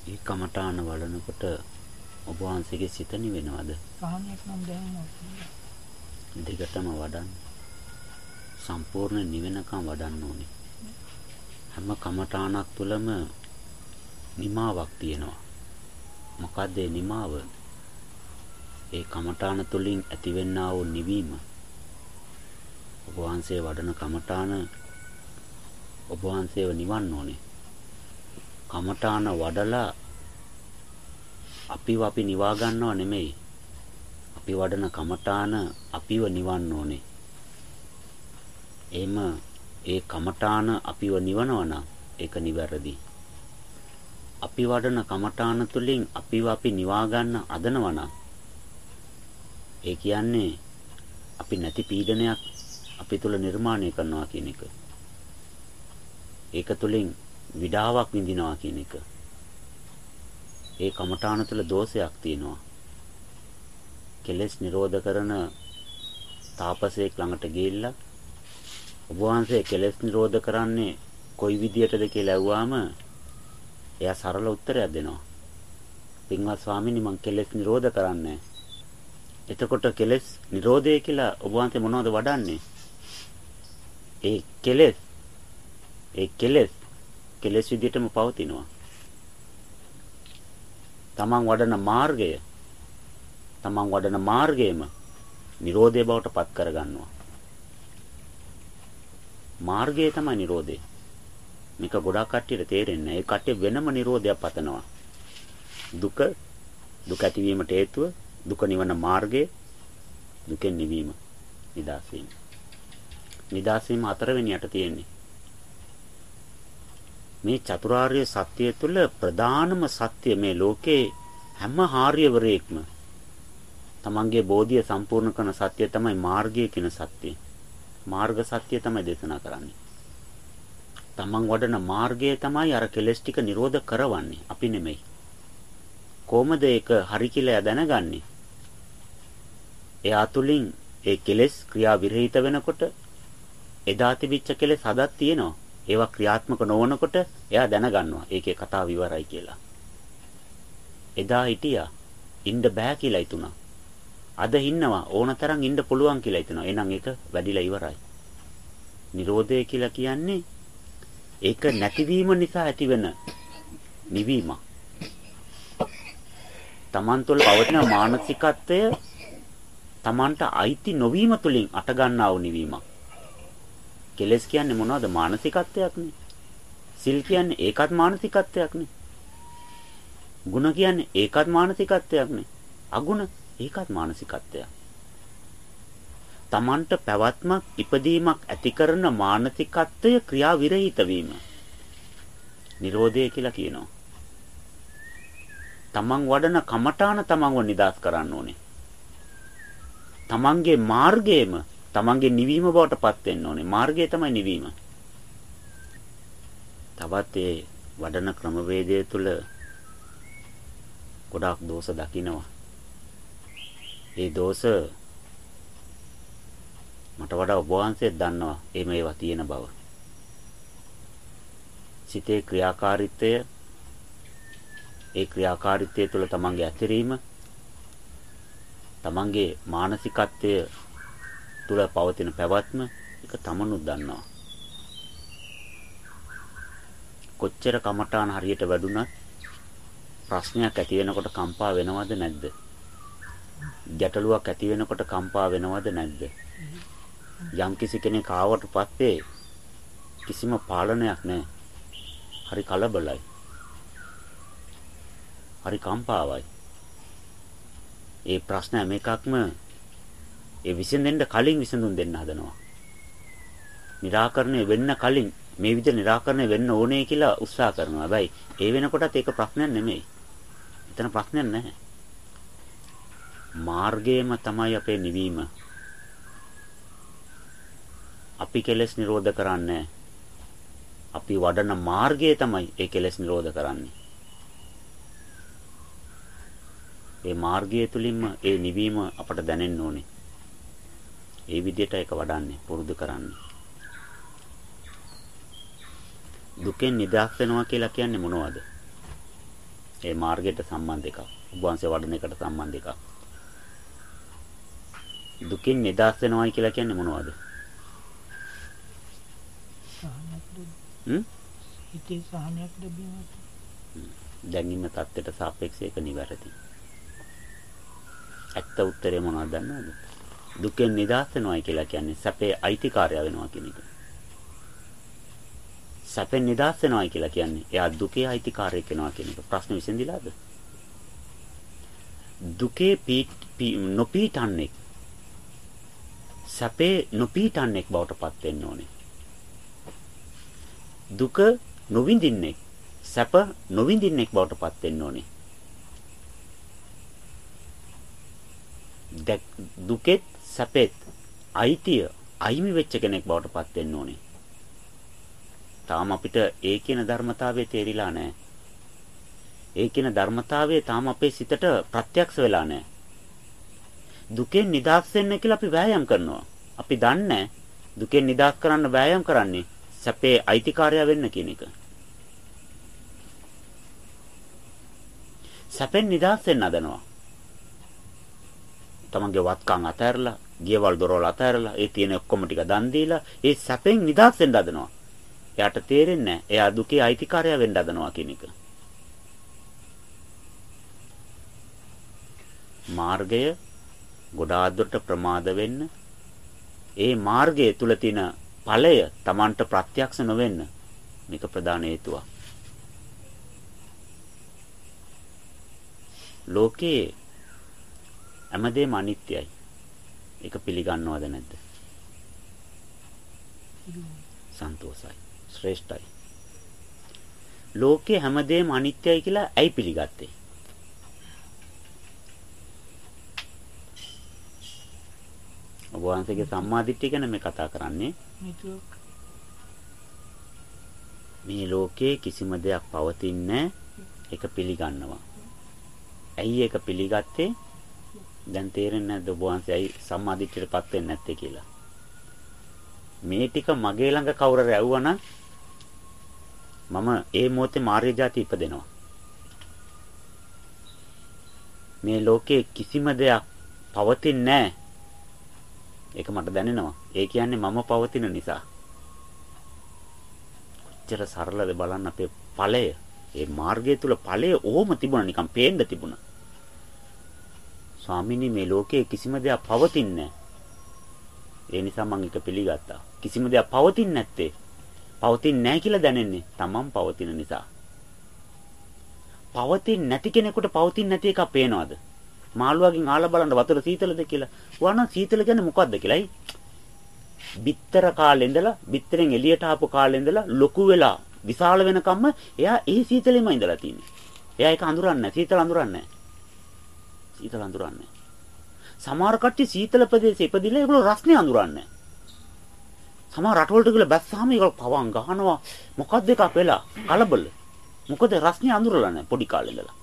ඒ කමඨාන වඩනකොට ඔබ වහන්සේගේ සිත නිවෙනවද? සහනයක් නම් දැනෙනවා. දිගටම වඩන්න. සම්පූර්ණ නිවෙනකම් වඩන්න ඕනේ. හැම කමඨානක් තුළම නිමාවක් තියෙනවා. මොකද්ද ඒ නිමාව? ඒ කමඨාන තුළින් ඇතිවෙනා වූ නිවීම. ඔබ වහන්සේ වඩන කමඨාන ඔබ වහන්සේව නිවන්න ඕනේ. කමඨාන වඩලා අපිව අපි නිවා ගන්නව නෙමෙයි. අපි වඩන කමඨාන අපිව නිවන්න ඕනේ. එහෙම ඒ කමඨාන අපිව නිවනවා නම් ඒක නිවැරදි. අපි වඩන කමඨාන තුලින් අපිව අපි නිවා ගන්න අදනවා නම් ඒ කියන්නේ අපි නැති පීඩනයක් අපි තුල නිර්මාණය කරනවා කියන එක. ඒක තුලින් විඩාවක් විඳිනවා කියන එක. ඒ කමඨාන තුල දෝෂයක් තියෙනවා. කෙලෙස් නිරෝධ කරන තාපසයෙක් ළඟට ගිහිල්ලා ඔබ වහන්සේ කෙලෙස් නිරෝධ කරන්නේ කොයි විදියටද කියලා ඇහුවාම එයා සරල උත්තරයක් දෙනවා. පින්වත් ස්වාමීනි මං කෙලෙස් නිරෝධ කරන්නේ. එතකොට කෙලෙස් නිරෝධය කියලා ඔබ වහන්සේ මොනවද වඩන්නේ? ඒ කෙලෙස් ඒ කෙලෙස් කෙලෙස් විදියටම පවතිනවා. තමන් වඩන මාර්ගය තමන් වඩන මාර්ගයම Nirodhe බවට පත් කරගන්නවා. මාර්ගය තමයි Nirodhe. මේක ගොඩාක් කට්ටියට තේරෙන්නේ නැහැ. ඒ කට්ටිය වෙනම Nirodhayak පතනවා. දුක දුක ඇතිවීමට හේතුව දුක නිවන මාර්ගය දුකෙන් නිවීම නිදාස් වීම. නිදාස් වීම හතරවෙනියට තියෙන්නේ. මේ චතුරාර්ය සත්‍යය තුළ ප්‍රධානම සත්‍ය මේ ලෝකේ හැම ආර්යවරයෙක්ම තමන්ගේ බෝධිය සම්පූර්ණ කරන සත්‍ය තමයි මාර්ගය කියන සත්‍යය. මාර්ග සත්‍ය තමයි දේශනා කරන්නේ. තමන් වඩන මාර්ගය තමයි අර කෙලස් ටික නිරෝධ කරවන්නේ. අපි නෙමෙයි. කොහොමද ඒක හරි කියලා දැනගන්නේ? එයා තුලින් ඒ කෙලස් ක්‍රියා විරහිත වෙනකොට එදා තිබිච්ච කෙලස් හදක් තියෙනවා. ඒවා ක්‍රියාත්මක නොවනකොට එයා දැනගන්නවා ඒකේ කතාව ඉවරයි කියලා. එදා හිටියා ඉන්න බෑ කියලා හිතුණා. අද ඉන්නවා ඕනතරම් ඉන්න පුළුවන් කියලා හිතනවා. එහෙනම් ඒක වැඩිලා ඉවරයි. Nirodha කියලා කියන්නේ ඒක නැතිවීම නිසා ඇතිවෙන නිවීම. තමන් තුළ පවතින මානසිකත්වය තමන්ට අයිති නොවීම තුලින් අට ගන්නා වූ නිවීමක්. කෙලස් කියන්නේ මොනවද? මානසිකත්වයක්නේ. සිල් කියන්නේ ඒකත් මානසිකත්වයක්නේ. ಗುಣ කියන්නේ ඒකත් මානසිකත්වයක්නේ. අගුණ ඒකත් මානසිකත්වයක්. තමන්ට පැවැත්මක් ඉපදීමක් ඇති කරන මානසිකත්වය ක්‍රියා විරහිත වීම. Nirodhe කියලා කියනවා. තමන් වඩන කමඨාන තමන්ව නිදාස් කරන්න ඕනේ. තමන්ගේ මාර්ගයේම තමන්ගේ නිවීම බවට පත් වෙන්න ඕනේ. මාර්ගය තමයි නිවීම. තවත් ඒ වඩන ක්‍රමවේදය තුළ ගොඩාක් දෝෂ දකින්නවා. ඒ දෝෂ මට වඩා ඔබ වහන්සේත් දන්නවා මේ මේවා තියෙන බව. සිතේ ක්‍රියාකාරීත්වය ඒ ක්‍රියාකාරීත්වය තුළ තමන්ගේ ඇතිරීම තමන්ගේ මානසිකත්වය තුළ පවතින පැවැත්ම එක තමනුත් දන්නවා. කොච්චර කමඨාන හරියට වැඩුණත් ප්‍රශ්නයක් ඇති වෙනකොට කම්පා වෙනවද නැද්ද? ගැටලුවක් ඇති වෙනකොට කම්පා වෙනවද නැද්ද? යම්කිසි කෙනෙක් ආවට පස්සේ කිසිම පාලනයක් නැහැ. හරි කලබලයි. හරි කම්පාවයි. ඒ ප්‍රශ්න හැම එකක්ම ඒ විසඳෙන්න කලින් විසඳුම් දෙන්න හදනවා. निराකරණය වෙන්න කලින් මේ විදිහ निराකරණය වෙන්න ඕනේ කියලා උත්සාහ කරනවා. හැබැයි ඒ වෙනකොටත් ඒක ප්‍රශ්නයක් නෙමෙයි. එතන ප්‍රශ්නයක් නැහැ. මාර්ගයම තමයි අපේ නිවීම. අපි කෙලෙස් නිරෝධ කරන්නේ අපි වඩන මාර්ගය තමයි ඒ කෙලෙස් නිරෝධ කරන්නේ. ඒ මාර්ගය තුලින්ම ඒ නිවීම අපට දැනෙන්න ඕනේ. ඒ විදිහට ඒක වඩන්නේ පුරුදු කරන්නේ. දුකෙන් නිදහස් වෙනවා කියලා කියන්නේ මොනවද? ඒ මාර්ගයට සම්බන්ධ එකක්. උභවංශය වඩන එකට සම්බන්ධ එකක්. දුකින් නිදහස් වෙනවයි කියලා කියන්නේ මොනවද? හ්ම්? හිතේ සහනයක් ලැබීමත්. දැන් ඉන්න தත්ත්වයට සාපේක්ෂව ඒක නිවැරදි. ඇත්ත උත්තරේ මොනවද දන්නවද? දුකෙන් නිදහස් වෙනවයි කියලා කියන්නේ සැපේ අයිතිකාරය වෙනවා කියන එක. සැපෙන් නිදහස් වෙනවයි කියලා කියන්නේ එයා දුකේ අයිතිකාරයෙක් වෙනවා කියන එක. ප්‍රශ්න විසඳිලාද? දුකේ නොපීටන්නේ සැපේ නොපීටන්නේක් බවට පත් වෙන්න ඕනේ. දුක නොවිඳින්නෙක් සැප නොවිඳින්නෙක් බවට පත් වෙන්න ඕනේ. දුකෙත් සැපෙත් අයිතිය අයිමි වෙච්ච කෙනෙක් බවට පත් වෙන්න ඕනේ. තාම අපිට ඒ කියන ධර්මතාවය තේරිලා නැහැ. ඒ කියන ධර්මතාවය තාම අපේ සිතට ප්‍රත්‍යක්ෂ වෙලා නැහැ. දුකෙන් නිදහස් වෙන්න කියලා අපි වෑයම් කරනවා. අපි දන්නේ දුකෙන් නිදහස් කරන්න වෑයම් කරන්නේ සැපේ අයිතිකාරය වෙන්න කියන එක. සැපෙන් නිදහස් වෙන්න හදනවා. තමන්ගේ වත්කම් අතහැරලා, ගියවල් දොරවල් අතහැරලා, ඒ තියෙන ඔක්කොම ටික දන් දීලා, ඒ සැපෙන් නිදහස් වෙන්න හදනවා. එයාට තේරෙන්නේ නැහැ. එයා දුකේ අයිතිකාරය වෙන්න හදනවා කියන එක. මාර්ගය ගොඩාක් දුරට ප්‍රමාද වෙන්න ඒ මාර්ගය තුල තියෙන ඵලය Tamanට ප්‍රත්‍යක්ෂ නොවෙන්න මේක ප්‍රධාන හේතුවක්. ලෝකේ හැමදේම අනිත්‍යයි. ඒක පිළිගන්නවද නැද්ද? සන්තෝසයි. ශ්‍රේෂ්ඨයි. ලෝකේ හැමදේම අනිත්‍යයි කියලා ඇයි පිළිගත්තේ? ඔබ වහන්සේගේ සම්මාදිට්ඨිය ගැන මේ කතා කරන්නේ. මේ ලෝකේ කිසිම දෙයක් පවතින්නේ ඒක පිළිගන්නවා. ඇයි ඒක පිළිගත්තේ? දැන් තේරෙන්නේ නැද්ද ඔබ වහන්සේ ඇයි සම්මාදිට්ඨියටපත් වෙන්නේ නැත්තේ කියලා? මේ ටික මගේ ළඟ කවුරු රැව්වනම් මම ඒ මොහොතේ මාර්ය જાති ඉපදෙනවා. මේ ලෝකේ කිසිම දෙයක් පවතින්නේ නැහැ. ඒක මට දැනෙනවා. ඒ කියන්නේ මම පවතින නිසා. කොච්චර සරලද බලන්න අපේ ඵලය. ඒ මාර්ගය තුල ඵලය ඕම තිබුණා නිකන් පේන්න තිබුණා. ස්වාමීනි මේ ලෝකයේ කිසිම දෙයක් පවතින්නේ ඒ නිසා මම ඒක පිළිගත්තා. කිසිම දෙයක් පවතින්නේ නැත්තේ. පවතින්නේ නැහැ කියලා දැනෙන්නේ තමන් පවතින නිසා. පවතින්නේ නැති කෙනෙකුට පවතින්නේ නැති එකක් පේනවද? මාළුවාගෙන් ආලා බලන්න වතුර සීතලද කියලා. වුණා සීතල කියන්නේ මොකද්ද කියලායි. බිත්තර කාලේ ඉඳලා බිත්තරෙන් එළියට ආපු කාලේ ඉඳලා ලොකු වෙලා විශාල වෙනකම්ම එයා ඒ සීතලෙම ඉඳලා තියෙන්නේ. එයා ඒක අඳුරන්නේ නැහැ. සීතල අඳුරන්නේ නැහැ. සීතල අඳුරන්නේ නැහැ. සමහර කට්ටිය සීතල ප්‍රදේශේ ඉපදිලා ඒගොල්ලෝ රස්නේ අඳුරන්නේ නැහැ. සමහර රටවලට ගිහලා බැස්සාම ඒගොල්ලෝ පවන් ගහනවා. මොකද්ද එකක් වෙලා කලබල. මොකද රස්නේ අඳුරලා නැහැ පොඩි කාලේ ඉඳලා.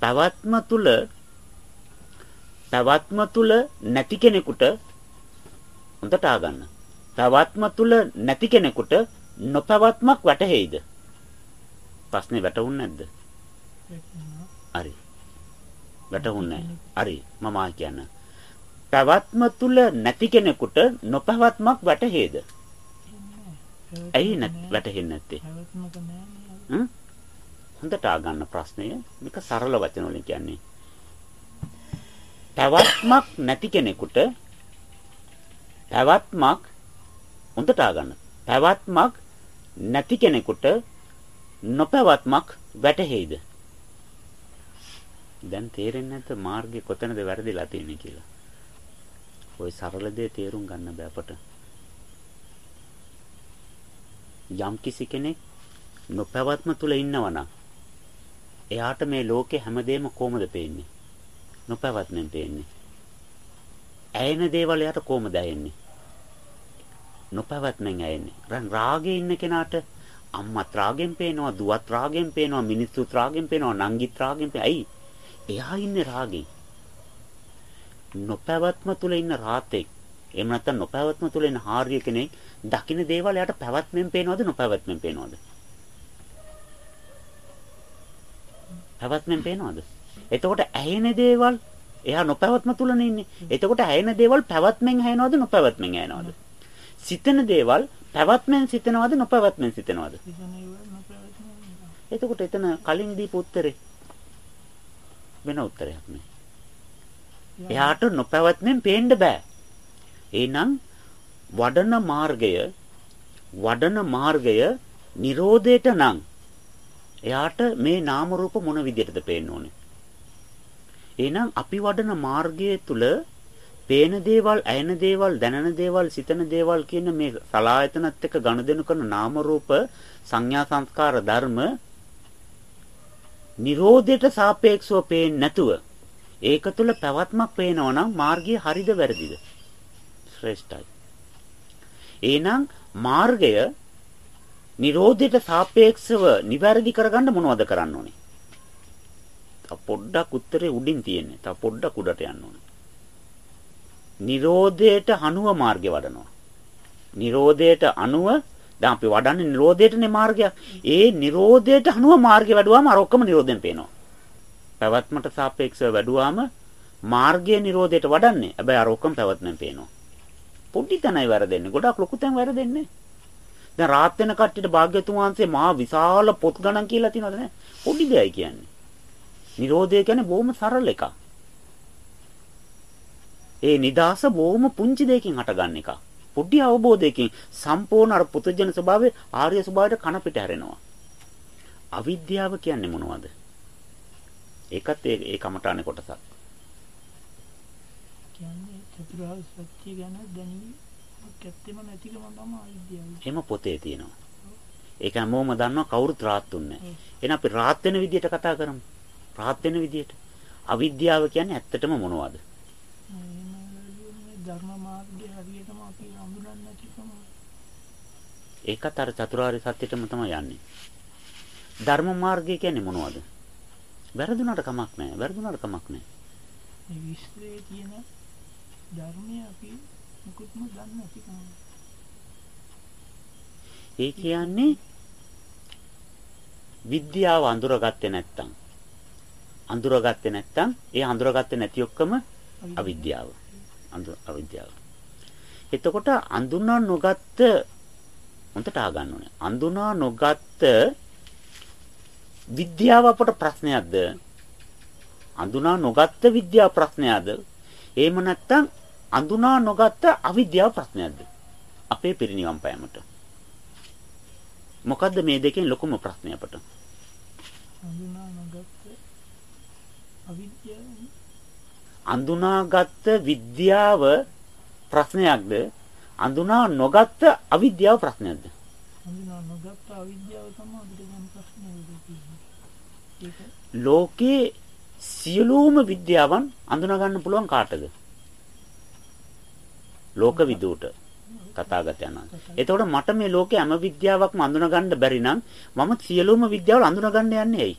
පැවැත්ම තුල පැවැත්ම තුල නැති කෙනෙකුට හොඳට ආගන්න. පැවැත්ම තුල නැති කෙනෙකුට නොපැවැත්මක් වැටහෙයිද? ප්‍රශ්නේ වැටුන්නේ නැද්ද? හරි. වැටුන්නේ හරි. මම ආ කියන්න. පැවැත්ම තුල නැති කෙනෙකුට නොපැවැත්මක් වැටහෙයිද? ඇයි වැටහෙන්නේ නැත්තේ? පැවැත්මක නෑ. හොඳට ආගන්න ප්‍රශ්නය මේක සරල වචන වලින් කියන්නේ පැවැත්මක් නැති කෙනෙකුට පැවැත්මක් හොඳට ආගන්න පැවැත්මක් නැති කෙනෙකුට නොපැවැත්මක් වැටහෙයිද දැන් තේරෙන්නේ නැත මාර්ගය කොතනද වැරදිලා තියෙන්නේ කියලා. ওই සරල දේ තේරුම් ගන්න බෑ අපට. යම් කිසි කෙනෙක් නොපැවැත්ම තුල ඉන්නවනම් එයාට මේ ලෝකේ හැමදේම කොහොමද පේන්නේ? නොපැවැත්මෙන් පේන්නේ. ඇයෙන දේවල් එයාට කොහොමද ඇයෙන්නේ? නොපැවැත්මෙන් ඇයෙන්නේ. රන් රාගේ ඉන්න කෙනාට අම්මත් රාගෙන් පේනවා, දුවත් රාගෙන් පේනවා, මිනිස්සුත් රාගෙන් පේනවා, නංගිත් රාගෙන් පේනවා. ඇයි? එයා ඉන්නේ රාගෙන්. නොපැවැත්ම තුල ඉන්න රාතෙක් එහෙම නැත්නම් නොපැවැත්ම තුල ඉන්න හාර්ය කෙනෙක් දකින්න දේවල් එයාට පැවැත්මෙන් පේනවද නොපැවැත්මෙන් පේනවද? පැවැත්මෙන් පේනවද? එතකොට ඇහෙන දේවල් එයා නොපැවැත්ම තුලනේ ඉන්නේ. එතකොට ඇහෙන දේවල් පැවැත්මෙන් ඇහෙනවද නොපැවැත්මෙන් ඇහෙනවද? සිතන දේවල් පැවැත්මෙන් සිතනවද නොපැවැත්මෙන් සිතනවද? එතකොට එතන කලින් දීපු උත්තරේ වෙන උත්තරයක් නේ. එයාට නොපැවැත්මෙන් පේන්න බෑ. එහෙනම් වඩන මාර්ගය වඩන මාර්ගය Nirodheට නම් එයාට මේ නාම රූප මොන විදිහටද පේන්න ඕනේ? එහෙනම් අපි වඩන මාර්ගය තුල පේන දේවල්, ඇයෙන දේවල්, දැනෙන දේවල්, සිතන දේවල් කියන මේ සලායතනත් එක්ක ගනුදෙනු කරන නාම රූප සංඥා සංස්කාර ධර්ම Nirodheට සාපේක්ෂව පේන්නේ නැතුව ඒක තුල පැවැත්මක් පේනවා නම් මාර්ගය හරිද වැරදිද? ශ්‍රේෂ්ඨයි. එහෙනම් මාර්ගය Nirodheට සාපේක්ෂව නිවැරදි කරගන්න මොනවද කරන්න ඕනේ? පොඩ්ඩක් උත්තරේ උඩින් තියෙන්නේ. තව පොඩ්ඩක් උඩට යන්න ඕනේ. Nirodheට අනුව මාර්ගය වඩනවා. Nirodheට අනුව දැන් අපි වඩන්නේ Nirodheටනේ මාර්ගය. ඒ Nirodheට අනුව මාර්ගය වැඩුවාම අර ඔක්කොම Nirodhen පේනවා. පැවැත්මට සාපේක්ෂව වැඩුවාම මාර්ගයේ Nirodheට වඩන්නේ. හැබැයි අර ඔක්කොම පැවැත්මෙන් පේනවා. පොඩි තැනයි වැරදෙන්නේ. ගොඩක් ලොකු තැන් වැරදෙන්නේ. දැන් රාත් වෙන කට්ටියට භාග්‍යතුන් වහන්සේ මහා විශාල පොත් ගණන් කියලා තියනවද නැහැ? පොඩි දෙයයි කියන්නේ. Nirodha කියන්නේ බොහොම සරල එකක්. ඒ නිදාස බොහොම පුංචි දෙයකින් හටගන්න එකක්. පොඩි අවබෝධයකින් සම්පූර්ණ අර පුතජන ස්වභාවයේ ආර්ය ස්වභාවයට කන පිට හැරෙනවා. අවිද්‍යාව කියන්නේ මොනවද? ඒකත් ඒ ඒ කමඨානේ කොටසක්. කියන්නේ චතුරාර්ය සත්‍ය ගැන දැනීම ඇත්තෙම නැතිකම තමයි අවිද්‍යාව. එහෙම පොතේ තියෙනවා. ඒක හැමෝම දන්නවා කවුරුත් රාත්තුන්නේ. එහෙනම් අපි රාත් වෙන විදියට කතා කරමු. රාත් වෙන විදියට. අවිද්‍යාව කියන්නේ ඇත්තටම මොනවද? ධර්ම මාර්ගය හරියටම අපි හඳුනන්නේ නැතිකම. ඒකත් අර චතුරාර්ය සත්‍යෙටම තමයි යන්නේ. ධර්ම මාර්ගය කියන්නේ මොනවද? වැරදුනට කමක් නැහැ. වැරදුනට කමක් නැහැ. මේ විශ්වයේ තියෙන ධර්මය අපි මුකුත්ම දන්නේ නැතිකම. ඒ කියන්නේ විද්‍යාව අඳුරගත්තේ නැත්තම් අඳුරගත්තේ නැත්තම් ඒ අඳුරගත්තේ නැති ඔක්කොම අවිද්‍යාව. අඳුර අවිද්‍යාව. එතකොට අඳුනා නොගත්ත හොඳට ආගන්න ඕනේ. අඳුනා නොගත්ත විද්‍යාව අපට ප්‍රශ්නයක්ද? අඳුනා නොගත්ත විද්‍යාව ප්‍රශ්නයක්ද? එහෙම නැත්නම් අඳුනා නොගත්ත අවිද්‍යාව ප්‍රශ්නයක්ද? අපේ පිරිනිවන් පෑමට. මොකද්ද මේ දෙකෙන් ලොකුම ප්‍රශ්නය අපට? හඳුනා නොගත්ත අවිද්‍යාව අඳුනාගත්ත විද්‍යාව ප්‍රශ්නයක්ද අඳුනා නොගත්ත අවිද්‍යාව ප්‍රශ්නයක්ද හඳුනා නොගත්ත අවිද්‍යාව තමයි අපිට දැන් ප්‍රශ්නේ. ලෝකේ සියලුම විද්‍යාවන් අඳුනා ගන්න පුළුවන් කාටද? ලෝක විදූට තථාගතයන් වහන්සේ. එතකොට මට මේ ලෝකේ හැම විද්‍යාවක්ම අඳුනා ගන්න බැරි නම් මම සියලුම විද්‍යාවල් අඳුනා ගන්න යන්නේ ඇයි?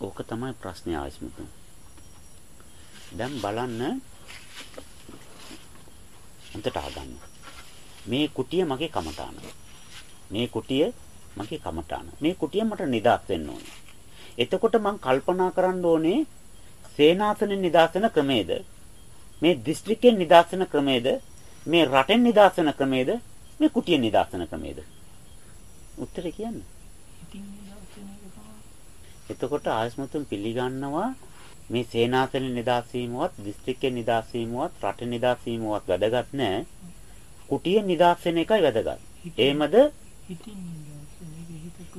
ඕක තමයි ප්‍රශ්නේ ආශ්මිතුන්. දැන් බලන්න හොඳට අහගන්න. මේ කුටිය මගේ කමඨාන. මේ කුටිය මගේ කමඨාන. මේ කුටිය මට නිදාස් වෙන්න ඕනේ. එතකොට මං කල්පනා කරන්න ඕනේ සේනාසනෙ නිදාසන ක්‍රමේද මේ දිස්ත්‍රික්කෙන් නිදාසන ක්‍රමේද මේ රටෙන් නිදාසන ක්‍රමේද මේ කුටියෙන් නිදාසන ක්‍රමේද උත්තරේ කියන්න. එතකොට ආයස්මතුන් පිළිගන්නවා මේ සේනාසන නිදාසීමවත් දිස්ත්‍රික්කෙන් නිදාසීමවත් රටෙන් නිදාසීමවත් වැදගත් නැහැ. කුටියෙන් නිදාස් වෙන එකයි වැදගත්. එහෙමද?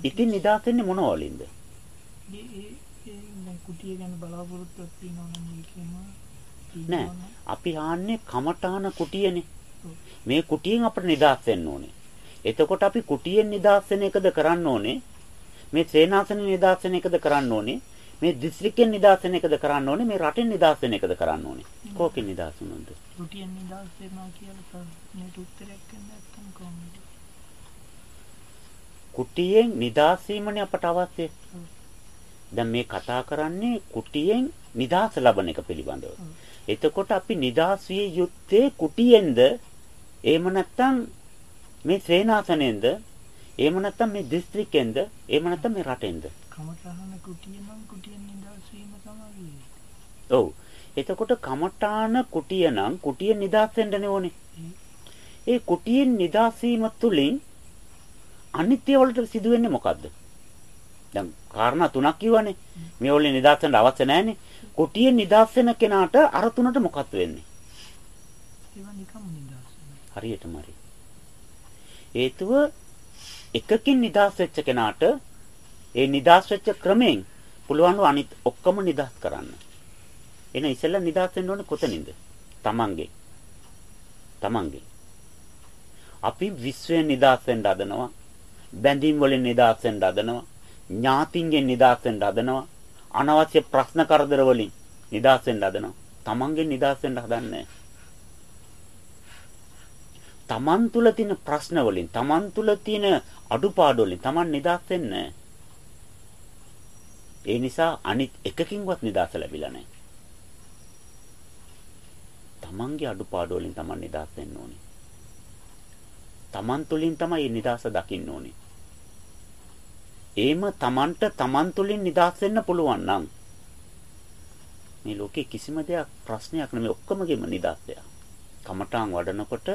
ඉතින් නිදාස් වෙන්නේ මොන වලින්ද? කුටිය ගැන බලාපොරොත්තුවක් තියෙනවා නෑ. අපි ආන්නේ කමඨාන කුටියනේ. මේ කුටියෙන් අපිට නිදාස් වෙන්න ඕනේ. එතකොට අපි කුටියෙන් නිදාස් වෙන එකද කරන්න ඕනේ? මේ සේනාසන නිදාස් වෙන එකද කරන්න ඕනේ? මේ දිස්ත්‍රික්කෙන් නිදාස් වෙන එකද කරන්න ඕනේ? මේ රටෙන් නිදාස් වෙන එකද කරන්න ඕනේ? කෝකෙන් නිදාස් වෙනවද? කුටියෙන් නිදාස් වෙනවා කියලා මේ උත්තරයක් නැත්තම් කොහොමද? කුටියෙන් නිදාස් වීමනේ අපට අවශ්‍ය. දැන් මේ කතා කරන්නේ කුටියෙන් නිදාස් ලබන එක පිළිබඳව. එතකොට අපි නිදාස් විය යුත්තේ කුටියෙන්ද එහෙම නැත්නම් මේ ශ්‍රේනාසනෙන්ද එහෙම නැත්නම් මේ දිස්ත්‍රික්කෙන්ද? එහෙම නැත්නම් මේ රටෙන්ද? කමඨහන කුටිය නම් කුටියෙන් නිදහස් වීම තමයි. ඔව්. එතකොට කමඨාන කුටිය නම් කුටියෙන් නිදහස් වෙන්න ඕනේ. ඒ කුටියෙන් නිදහස් වීම තුළින් අනිත්‍ය වලට සිදුවෙන්නේ මොකද්ද? දැන් කාරණා තුනක් කිව්වනේ. මේ වලින් නිදහස් වෙන්න අවශ්‍ය නැහැනේ. කුටියෙන් නිදහස් වෙන කෙනාට අර තුනට මොකක්ද වෙන්නේ? ඒවා නිකම් නිදහස්. හරියටම හරි. හේතුව එකකින් නිදහස් වෙච්ච කෙනාට ඒ නිදහස් වෙච්ච ක්‍රමයෙන් පුළුවන් අනිත් ඔක්කොම නිදහස් කරන්න. එන ඉස්සෙල්ලා නිදහස් වෙන්න ඕනේ කොතනින්ද? Tamange. Tamange. අපි විශ්වයෙන් නිදහස් වෙන්න හදනවා. බැඳීම් වලින් නිදහස් වෙන්න හදනවා. ඥාතින්ගෙන් නිදහස් වෙන්න හදනවා. අනවශ්‍ය ප්‍රශ්න කරදර වලින් නිදහස් වෙන්න හදනවා. Tamangen නිදහස් වෙන්න හදන්නේ තමන් තුල තියෙන ප්‍රශ්න වලින් තමන් තුල තියෙන අඩුපාඩු වලින් තමන් නිදහස් වෙන්නේ ඒ නිසා අනිත් එකකින්වත් නිදහස ලැබිලා නැහැ. තමන්ගේ අඩුපාඩු වලින් තමන් නිදහස් වෙන්න ඕනේ. තමන් තුලින් තමයි නිදහස දකින්න ඕනේ. ඒම තමන්ට තමන් තුලින් නිදහස් වෙන්න පුළුවන් නම් මේ ලෝකේ කිසිම දෙයක් ප්‍රශ්නයක් නෙමෙයි ඔක්කොමගෙම නිදහස් දෙයක්. කමඨාන් වඩනකොට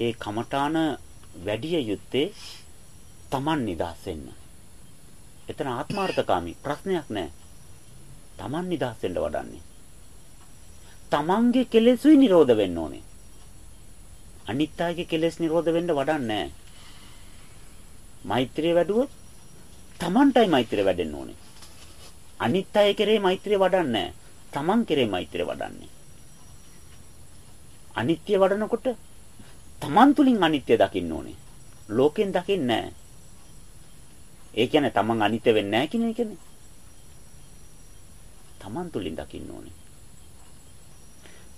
ඒ කමඨාන වැඩි යුත්තේ තමන් නිදහස් වෙන්න. එතන ආත්මార్థකාමී ප්‍රශ්නයක් නැහැ. තමන් නිදහස් වෙන්න වඩන්නේ. තමන්ගේ කෙලෙසුයි නිරෝධ වෙන්න ඕනේ. අනිත් අයගේ කෙලෙස් නිරෝධ වෙන්න වඩන්නේ නැහැ. මෛත්‍රිය වැඩුවොත් තමන්ටයි මෛත්‍රිය වැඩෙන්න ඕනේ. අනිත් අය කෙරේ මෛත්‍රිය වඩන්නේ තමන් කෙරේ මෛත්‍රිය වඩන්නේ. අනිත්‍ය වඩනකොට තමන් තුලින් අනිත්‍ය දකින්න ඕනේ. ලෝකෙන් දකින්නේ නැහැ. ඒ කියන්නේ තමන් අනිත්‍ය වෙන්නේ නැහැ කියන එකනේ. තමන් තුලින් දකින්න ඕනේ.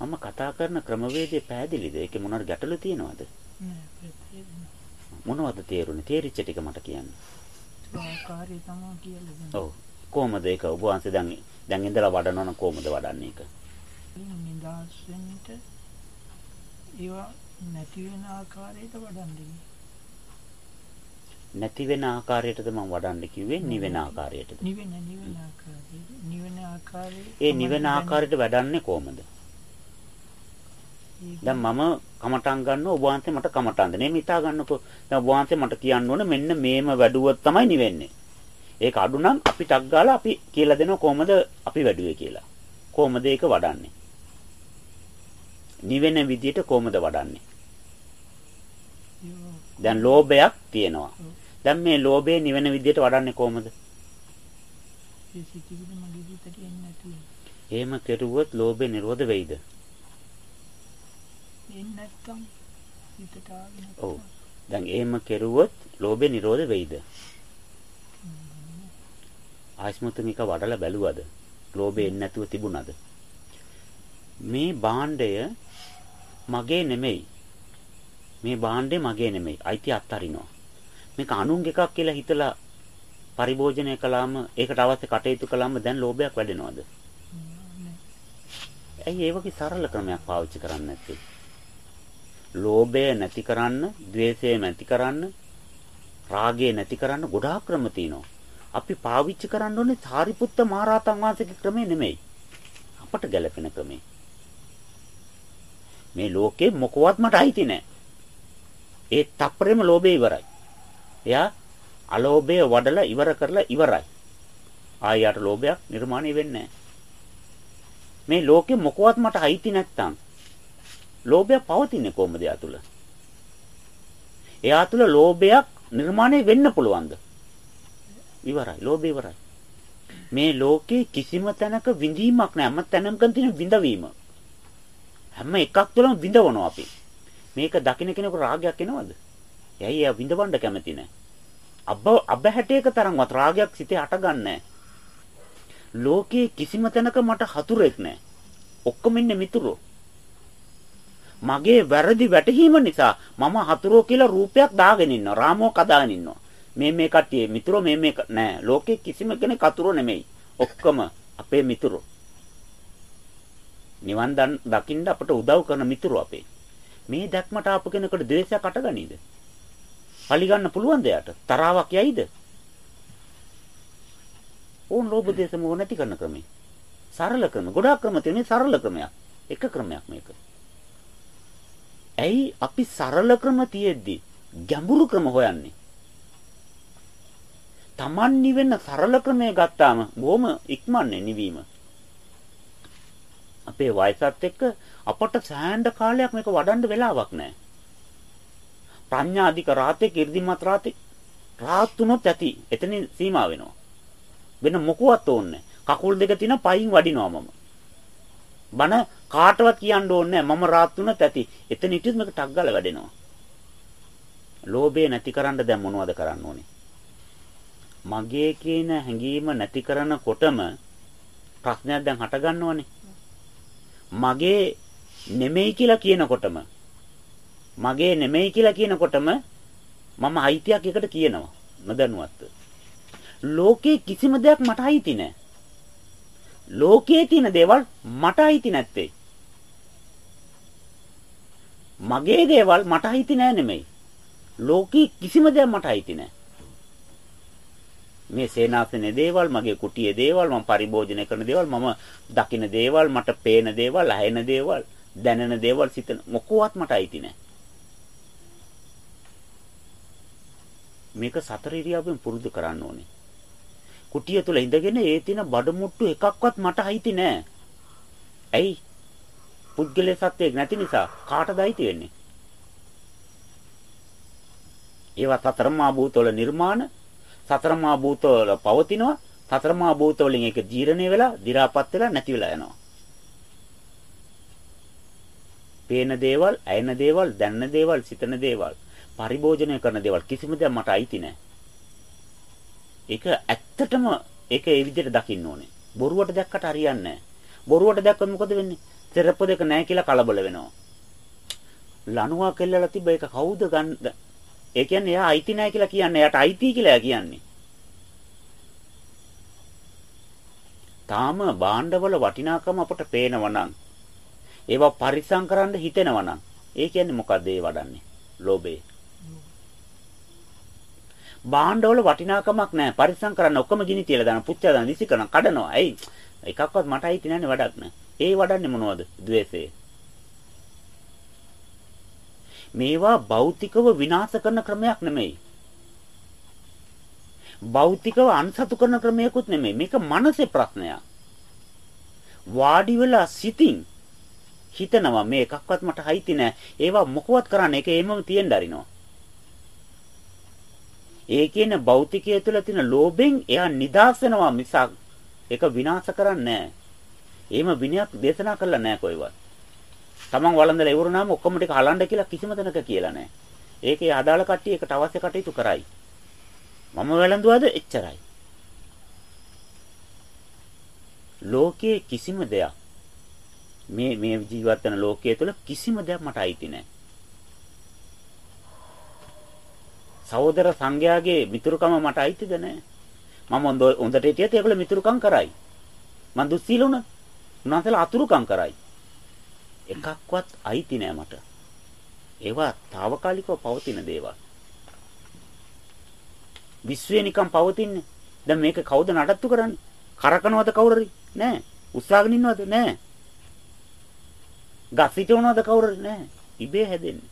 මම කතා කරන ක්‍රමවේදය පැහැදිලිද? ඒකේ මොනවාර ගැටලු තියෙනවද? මොනවද තේරුනේ? තේරිච්ච ටික මට කියන්න. ආකාරය තමයි කියලා දෙන්නේ. ඔව්. කොහමද ඒක ඔබ වහන්සේ දැන් දැන් ඉඳලා වඩනවනම් කොහමද වඩන්නේ ඒක? නිදාස් වෙන්න ඒවා නැති වෙන ආකාරයට වඩන්නේ. නැති වෙන ආකාරයටද මම වඩන්න කිව්වේ නිවෙන ආකාරයටද? නිවෙන නිවෙන ආකාරයට. නිවෙන ආකාරයට. ඒ නිවෙන ආකාරයට වැඩන්නේ කොහමද? දැන් මම කමටන් ගන්න ඔබ වහන්සේ මට කමටන් දෙන්නේ. මේ හිතා ගන්නකො. දැන් ඔබ වහන්සේ මට කියන්න ඕන මෙන්න මේම වැඩුවොත් තමයි නිවෙන්නේ. ඒක අඩු නම් අපි ටක් ගාලා අපි කියලා දෙනවා කොහමද අපි වැඩුවේ කියලා. කොහමද ඒක වඩන්නේ? නිවෙන විදියට කොහමද වඩන්නේ? දැන් ලෝභයක් තියෙනවා. දැන් මේ ලෝභය නිවෙන විදියට වඩන්නේ කොහමද? එහෙම කෙරුවොත් ලෝභය නිරෝධ වෙයිද? ඔව්. දැන් එහෙම කෙරුවොත් ලෝභය නිරෝධ වෙයිද? ආස්මතුනික වඩලා බැලුවද? ලෝභය එන්නේ නැතුව තිබුණද? මේ භාණ්ඩය මගේ නෙමෙයි. මේ භාණ්ඩය මගේ නෙමෙයි. අයිති අත්තරිනවා. මේක අනුන්ගේ එකක් කියලා හිතලා පරිභෝජනය කළාම ඒකට අවශ්‍ය කටයුතු කළාම දැන් ලෝභයක් වැඩෙනවද? ඇයි ඒ වගේ සරල ක්‍රමයක් පාවිච්චි කරන්නේ නැත්තේ? ලෝභය නැති කරන්න, ద్వේෂය නැති කරන්න, රාගය නැති කරන්න ගොඩාක් ක්‍රම තියෙනවා. අපි පාවිච්චි කරන්න ඕනේ සාරිපුත්ත මහරහතන් වහන්සේගේ ක්‍රමය නෙමෙයි. අපට ගැළපෙන ක්‍රමය. මේ ලෝකේ මොකවත් මට අයිති නැහැ. ඒ තප්පරෙම ලෝභය ඉවරයි. එයා අලෝභය වඩලා ඉවර කරලා ඉවරයි. ආයෙත් ලෝභයක් නිර්මාණය වෙන්නේ මේ ලෝකේ මොකවත් මට අයිති නැත්තම් ලෝභය පවතින්නේ කොහොමද එයා තුල? එයා තුල ලෝභයක් නිර්මාණය වෙන්න පුළුවන්ද? ඉවරයි. ලෝභය ඉවරයි. මේ ලෝකේ කිසිම තැනක විඳීමක් නැහැ. හැම තැනකම තියෙන විඳවීම. හැම එකක් තුළම විඳවනවා අපි. මේක දකින්න කෙනෙකුට රාගයක් එනවද? ඇයි එයා විඳවන්න කැමති නැහැ. අබ අබහැටේක තරම්වත් රාගයක් සිතේ හටගන්නේ ලෝකේ කිසිම තැනක මට හතුරෙක් නැහැ. ඔක්කොම ඉන්නේ මිතුරෝ. මගේ වැරදි වැටහීම නිසා මම හතුරෝ කියලා රූපයක් දාගෙන ඉන්නවා. රාමෝ කදාගෙන ඉන්නවා. මේ මේ කට්ටිය මිතුරෝ මේ මේ නෑ. ලෝකේ කිසිම කෙනෙක් හතුරෝ නෙමෙයි. ඔක්කොම අපේ මිතුරෝ. නිවන් දකින්න අපට උදව් කරන මිතුරෝ අපේ. මේ දැක්මට ආපු කෙනෙකුට ද්වේෂයක් අටගනීද? පරිගන්න පුළුවන් දෙයට තරාවක් යයිද? ඕන් ලෝභ දේශ මොහ නැති කරන ක්‍රමය. සරල ක්‍රම. ගොඩාක් ක්‍රම තියෙන සරල ක්‍රමයක්. එක ක්‍රමයක් මේක. ඇයි අපි සරල ක්‍රම තියෙද්දි ගැඹුරු ක්‍රම හොයන්නේ? Taman නිවෙන සරල ක්‍රමය ගත්තාම බොහොම ඉක්මන්නේ නිවීම. අපේ වයසත් එක්ක අපට සෑහෙන කාලයක් මේක වඩන්න වෙලාවක් නැහැ. ප්‍රඥා අධික රාතේ කිර්දිමත් රාතේ රාත් තුනොත් ඇති. එතනින් සීමා වෙනවා. වෙන මොකවත් ඕනේ කකුල් දෙක තින පයින් වඩිනවා මම. බන කාටවත් කියන්න ඕනේ මම රාත් තුනත් ඇති. එතන හිටියොත් මේක ටක් ගාලා වැඩෙනවා. ලෝභය නැති කරන්න දැන් මොනවද කරන්න ඕනේ? මගේ කියන හැඟීම නැති කරනකොටම ප්‍රශ්නයක් දැන් හට ගන්නවනේ. මගේ නෙමෙයි කියලා කියනකොටම මගේ නෙමෙයි කියලා කියනකොටම මම අයිතියක් එකට කියනවා නොදැනුවත්ව. ලෝකේ කිසිම දෙයක් මට අයිති නෑ. ලෝකයේ තියෙන දේවල් මට අයිති නැත්තේ. මගේ දේවල් මට අයිති නෑ නෙමෙයි. ලෝකේ කිසිම දෙයක් මට අයිති නෑ. මේ සේනාසනේ දේවල් මගේ කුටියේ දේවල් මම පරිභෝජනය කරන දේවල් මම දකින දේවල් මට පේන දේවල් ඇහෙන දේවල් දැනෙන දේවල් සිතන මොකවත් මට අයිති නැහැ මේක සතර ඉරියව්වෙන් පුරුදු කරන්න ඕනේ. කුටිය තුල ඉඳගෙන ඒ තියෙන බඩමුට්ටු එකක්වත් මට අයිති නැහැ ඇයි? පුද්ගලයේ සත්‍යයක් නැති නිසා කාටද අයිති වෙන්නේ? ඒවා සතරමා භූතවල නිර්මාණ සතරමා භූතවල පවතිනවා සතරමා භූත වලින් ඒක ජීර්ණය වෙලා දි รา පත් වෙලා නැති වෙලා යනවා. පේන දේවල්, ඇයෙන දේවල්, දැනන දේවල්, සිතන දේවල්, පරිභෝජනය කරන දේවල් කිසිම දෙයක් මට අයිති නැහැ. ඒක ඇත්තටම ඒක ඒ විදිහට දකින්න ඕනේ. බොරුවට දැක්කට හරියන්නේ නැහැ. බොරුවට දැක්කොත් මොකද වෙන්නේ? තෙරප දෙක නැහැ කියලා කලබල වෙනවා. ලණුවා කෙල්ලලා තිබ්බ ඒක කවුද ගන්න ඒ කියන්නේ එයා අයිති නැහැ කියලා කියන්නේ. එයාට අයිති කියලා කියන්නේ. තාම භාණ්ඩවල වටිනාකම අපට පේනවා නම් ඒවා පරිස්සම් කරන්න හිතෙනවා නම් ඒ කියන්නේ මොකද්ද ඒ වඩන්නේ? ලෝභය. භාණ්ඩවල වටිනාකමක් නැහැ. පරිස්සම් කරන්න ඔක්කොම ගිනි තියලා දාන පුච්චා දාන විසි කරන කඩනවා. ඇයි? එකක්වත් මට අයිති නැන්නේ වැඩක් නැහැ. ඒ වඩන්නේ මොනවද? ද්වේෂය. මේවා භෞතිකව විනාශ කරන ක්‍රමයක් නෙමෙයි. භෞතිකව අන්සතු කරන ක්‍රමයක්වත් නෙමෙයි. මේක මනසේ ප්‍රශ්නයක්. වාඩි වෙලා සිතින් හිතනවා මේ එකක්වත් මට අයිති නෑ. ඒවා මොකවත් කරන්න ඒක එමම තියෙන්න අරිනවා. ඒ කියන භෞතිකය තුළ තියෙන ලෝභෙන් එයා නිදාස් වෙනවා මිසක් ඒක විනාශ කරන්නේ නෑ. එහෙම විනයක් දේශනා කළා නෑ කොයිවත්. Taman වළඳලා ඉවරුනාම ඔක්කොම ටික හලන්න කියලා කිසිම තැනක කියලා නැහැ. ඒකේ අදාළ කට්ටිය ඒකට අවශ්‍ය කටයුතු කරයි. මම වැළඳුවාද එච්චරයි. ලෝකයේ කිසිම දෙයක් මේ මේ ජීවත් වෙන ලෝකයේ තුල කිසිම දෙයක් මට අයිති නැහැ. සහෝදර සංඝයාගේ මිතුරුකම මට අයිතිද නැහැ. මම හොඳට හිටියත් ඒගොල්ලෝ මිතුරුකම් කරයි. මං දුස්සීල උනත් උන්වහන්සේලා අතුරුකම් කරයි. එකක්වත් අයිති නෑ මට. ඒවා తాවකාලිකව පවතින දේවල්. විශ්වය නිකන් පවතින්නේ. දැන් මේක කවුද නඩත්තු කරන්නේ? කරකනවද කවුරුරි? නෑ. උස්සාගෙන ඉන්නවද? නෑ. ගස් හිටවනවද කවුරුරි? නෑ. ඉබේ හැදෙන්නේ.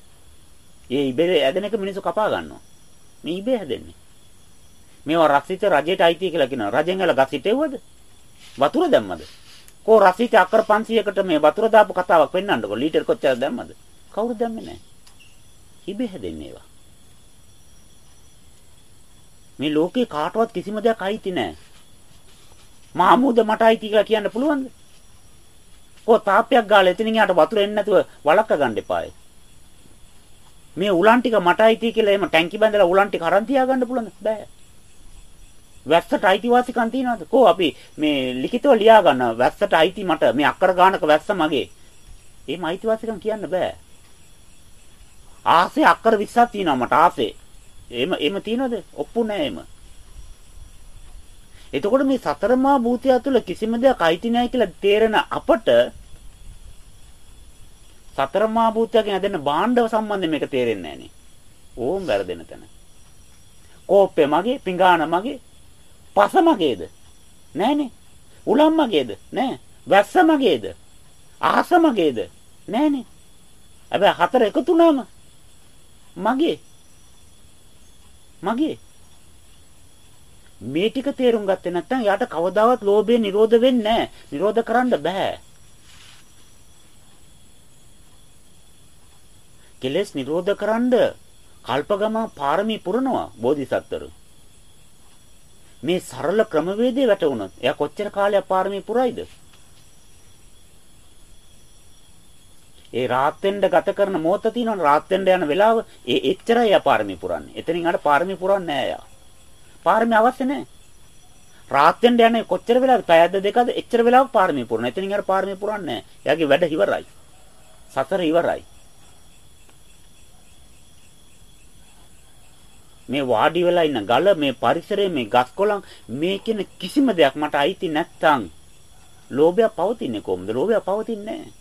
ඒ ඉබේ හැදෙන එක මිනිස්සු කපා ගන්නවා. මේ ඉබේ හැදෙන්නේ. මේවා රසිත රජයට අයිති කියලා කියනවා. රජෙන් ගල ගස් හිටෙව්වද? වතුර දැම්මද? කෝ රසීත අක්කර 500කට මේ වතුර දාපු කතාවක් පෙන්වන්නකො ලීටර් කොච්චර දැම්මද? කවුරු දැම්මේ නැහැ. ඉබේ හැදෙන්නේ ඒවා. මේ ලෝකේ කාටවත් කිසිම දෙයක් අයිති නැහැ. මාමූද මට අයිති කියලා කියන්න පුළුවන්ද? කෝ තාප්පයක් ගාලා එතනින් යාට වතුර එන්නේ නැතුව වලක්ක ගන්න එපායි. මේ උලන් ටික මට අයිති කියලා එහෙම ටැංකි බැඳලා උලන් ටික අරන් තියාගන්න පුළුවන්ද? බෑ. වැස්සට අයිතිවාසිකම් තියනවද? කො අපි මේ ලිඛිතව ලියා ගන්න වැස්සට අයිති මට මේ අක්කර ගානක වැස්ස මගේ. එහෙම අයිතිවාසිකම් කියන්න බෑ. ආසේ අක්කර 20ක් තියෙනවා මට ආසේ. එහෙම එහෙම තියනවද? ඔප්පු නෑ එහෙම. එතකොට මේ සතරමා භූතය තුළ කිසිම දෙයක් අයිති නැහැ කියලා තේරෙන අපට සතරමා භූතයෙන් ඇදෙන භාණ්ඩව සම්බන්ධයෙන් මේක තේරෙන්නේ නැහනේ. ඕම් වැරදෙන තැන. කෝප්පේ මගේ, පිඟාන මගේ, පස මගේද? නෑනේ. උලම් මගේද? නෑ. වැස්ස මගේද? ආස මගේද? නෑනේ. හැබැයි හතර එකතු වුණාම මගේ මගේ මේ ටික තේරුම් ගත්තේ නැත්නම් යාට කවදාවත් ලෝභය නිරෝධ වෙන්නේ නැහැ. නිරෝධ කරන්න බෑ. කෙලෙස් නිරෝධ කරන්න කල්පගම පාරමී පුරනවා බෝධිසත්වරු. මේ සරල ක්‍රමවේදය වැටුණොත් එයා කොච්චර කාලයක් පාරමී පුරයිද? ඒ රාත් වෙන්න ගත කරන මොහොත තියෙනවනේ රාත් වෙන්න යන වෙලාව ඒ එච්චරයි එයා පාරමී පුරන්නේ. එතනින් අර පාරමී පුරන්නේ නෑ එයා. පාරමී අවශ්‍ය නෑ. රාත් වෙන්න යන්නේ කොච්චර වෙලාවද? පැයද දෙකද? එච්චර වෙලාවක් පාරමී පුරන. එතනින් අර පාරමී පුරන්නේ නෑ. එයාගේ වැඩ ඉවරයි. සතර ඉවරයි. මේ වාඩි වෙලා ඉන්න ගල මේ පරිසරයේ මේ ගස් කොළන් මේ කියන කිසිම දෙයක් මට අයිති නැත්තම් ලෝභය පවතින්නේ කොහොමද? ලෝභය පවතින්නේ නැහැ.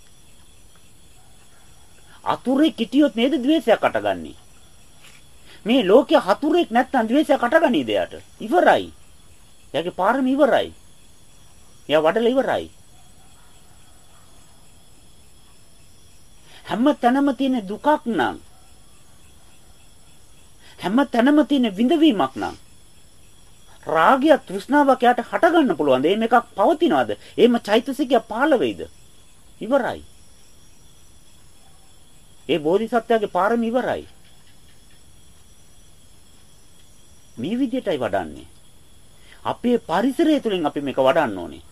අතුරේ කිටියොත් නේද ද්වේෂයක් අටගන්නේ. මේ ලෝකයේ හතුරෙක් නැත්තම් ද්වේෂයක් අටගනීද යාට? ඉවරයි. එයාගේ පාරම ඉවරයි. එයා වඩල ඉවරයි. හැම තැනම තියෙන දුකක් නම් හැම තැනම තියෙන විඳවීමක් නම් රාගය තෘෂ්ණාවක් යට හට ගන්න පුළුවන්ද? එහෙම එකක් පවතිනවද? එහෙම චෛතසිකය පහළ වෙයිද? ඉවරයි. ඒ බෝධිසත්වයාගේ පාරම ඉවරයි. මේ විදිහටයි වඩන්නේ. අපේ පරිසරය තුළින් අපි මේක වඩන්න ඕනේ.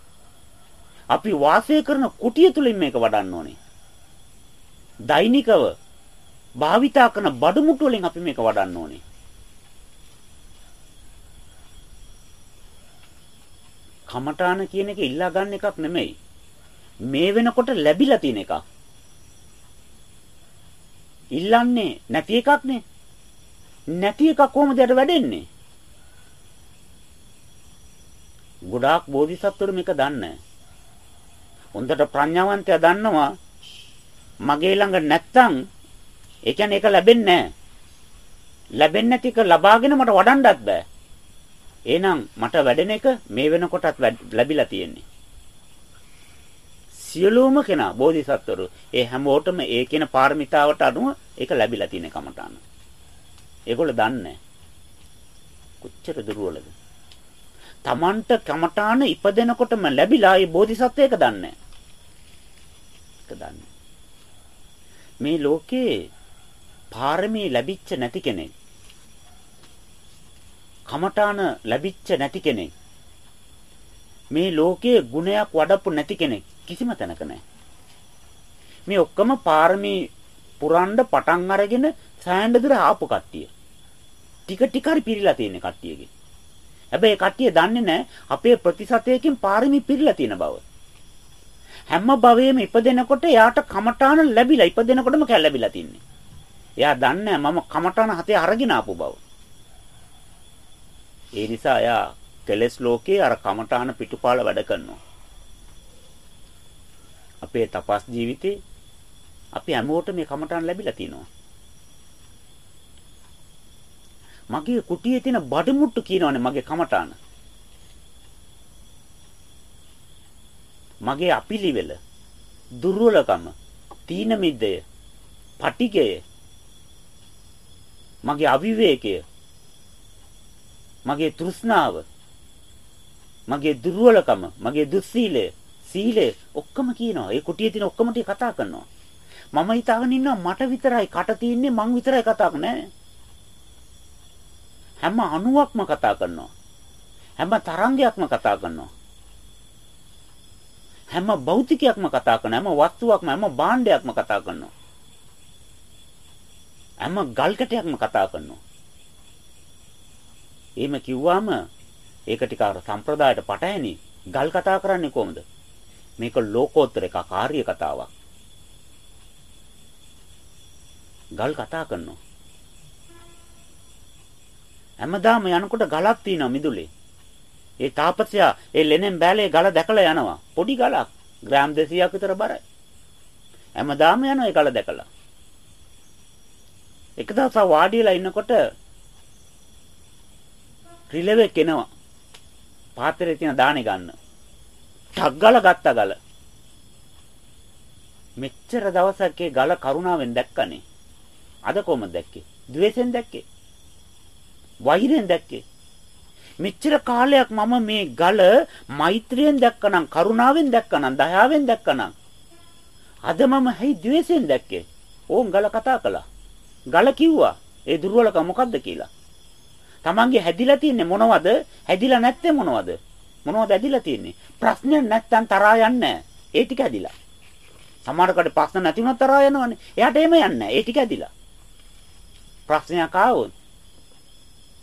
අපි වාසය කරන කුටිය තුළින් මේක වඩන්න ඕනේ. දෛනිකව භාවිතා කරන බඩමුට්ටු වලින් අපි මේක වඩන්න ඕනේ. කමඨාන කියන එක ඉල්ලා ගන්න එකක් නෙමෙයි. මේ වෙනකොට ලැබිලා තියෙන එකක්. ඉල්ලන්නේ නැති එකක් නේ. නැති එක කොහොමද යට වැඩෙන්නේ? ගොඩාක් බෝධිසත්වරු මේක දන්නේ හොඳට ප්‍රඥාවන්තයා දන්නවා මගේ ළඟ නැත්තම් ඒ කියන්නේ ඒක ලැබෙන්නේ නැහැ. ලැබෙන්නේ නැති එක ලබාගෙන මට වඩන්නත් බෑ. එහෙනම් මට වැඩෙන එක මේ වෙනකොටත් ලැබිලා තියෙන්නේ. සියලුම කෙනා බෝධිසත්වරු ඒ හැමෝටම ඒ කියන පාරමිතාවට අනුව ඒක ලැබිලා තියෙන කමඨාන. ඒගොල්ලෝ දන්නේ කොච්චර දුර්වලද? Tamanට කමඨාන ඉපදෙනකොටම ලැබිලා ඒ බෝධිසත්වයක දන්නේ ඒක දන්නේ. මේ ලෝකේ පාරමී ලැබිච්ච නැති කෙනෙක් කමඨාන ලැබිච්ච නැති කෙනෙක් මේ ලෝකයේ ගුණයක් වඩපු නැති කෙනෙක් කිසිම තැනක නැහැ. මේ ඔක්කොම පාරමී පුරන්න පටන් අරගෙන සෑහෙන දුර ආපු කට්ටිය. ටික ටික හරි පිරීලා තියෙන කට්ටියගේ. හැබැයි කට්ටිය දන්නේ නැහැ අපේ ප්‍රතිශතයකින් පාරමී පිරීලා තියෙන බව. හැම භවයේම ඉපදෙනකොට යාට කමඨාන ලැබිලා ඉපදෙනකොටම කැල ලැබිලා තින්නේ. එයා දන්නේ මම කමඨාන හතේ අරගෙන ආපු බව. ඒ නිසා එයා කෙලස් ලෝකේ අර කමඨාන පිටුපාල වැඩ කරනවා. අපේ තපස් ජීවිතේ අපි හැමෝටම මේ කමඨාන ලැබිලා තිනවා. මගේ කුටියේ තියෙන බඩමුට්ටු කියනවනේ මගේ කමඨාන. මගේ අපිලිවෙල දුර්වලකම තීන මිද්දය පටිගය මගේ අවිවේකය මගේ තෘෂ්ණාව මගේ දුර්වලකම මගේ දුස්සීලය සීලය ඔක්කොම කියනවා. ඒ කුටියේ තියෙන ඔක්කොම ටික කතා කරනවා. මම හිතාගෙන ඉන්නවා මට විතරයි කට තියෙන්නේ මං විතරයි කතා කරන්නේ. හැම අණුවක්ම කතා කරනවා. හැම තරංගයක්ම කතා කරනවා. හැම භෞතිකයක්ම කතා කරනවා. හැම වස්තුවක්ම හැම භාණ්ඩයක්ම කතා කරනවා. හැම ගල් කැටයක්ම කතා කරනවා. එහෙම කිව්වම ඒක ටික අර සම්ප්‍රදායට පටහැනි. ගල් කතා කරන්නේ කොහොමද? මේක ලෝකෝත්තර එක කාර්ය කතාවක්. ගල් කතා කරනවා. හැමදාම යනකොට ගලක් තියෙනවා මිදුලේ. ඒ තාපසයා ඒ ලෙනෙන් බෑලේ ගල දැකලා යනවා. පොඩි ගලක්. ග්‍රෑම් 200ක් විතර බරයි. හැමදාම යනවා ඒ ගල දැකලා. එක දවසක් වාඩිලා ඉන්නකොට රිලෙව් එක එනවා. පාත්‍රයේ තියෙන දාණේ ගන්න. ටක් ගාලා ගත්තා ගල. මෙච්චර දවසක් ඒ ගල කරුණාවෙන් දැක්කනේ. අද කොහමද දැක්කේ? ද්වේෂෙන් දැක්කේ. වෛරෙන් දැක්කේ. මෙච්චර කාලයක් මම මේ ගල මෛත්‍රියෙන් දැක්කනම් කරුණාවෙන් දැක්කනම් දයාවෙන් දැක්කනම් අද මම හයි ද්වේෂයෙන් දැක්කේ. ඕන් ගල කතා කළා. ගල කිව්වා ඒ දුර්වලකම මොකද්ද කියලා. Tamange හැදිලා තින්නේ මොනවද? හැදිලා නැත්තේ මොනවද? මොනවද හැදිලා තින්නේ? ප්‍රශ්නයක් නැත්තම් තරහා යන්නේ ඒ ටික හැදිලා. සමහරකට ප්‍රශ්න නැති වුණත් තරහා යනවනේ. එයාට එහෙම යන්නේ ඒ ටික හැදිලා. ප්‍රශ්නයක් ආවොත්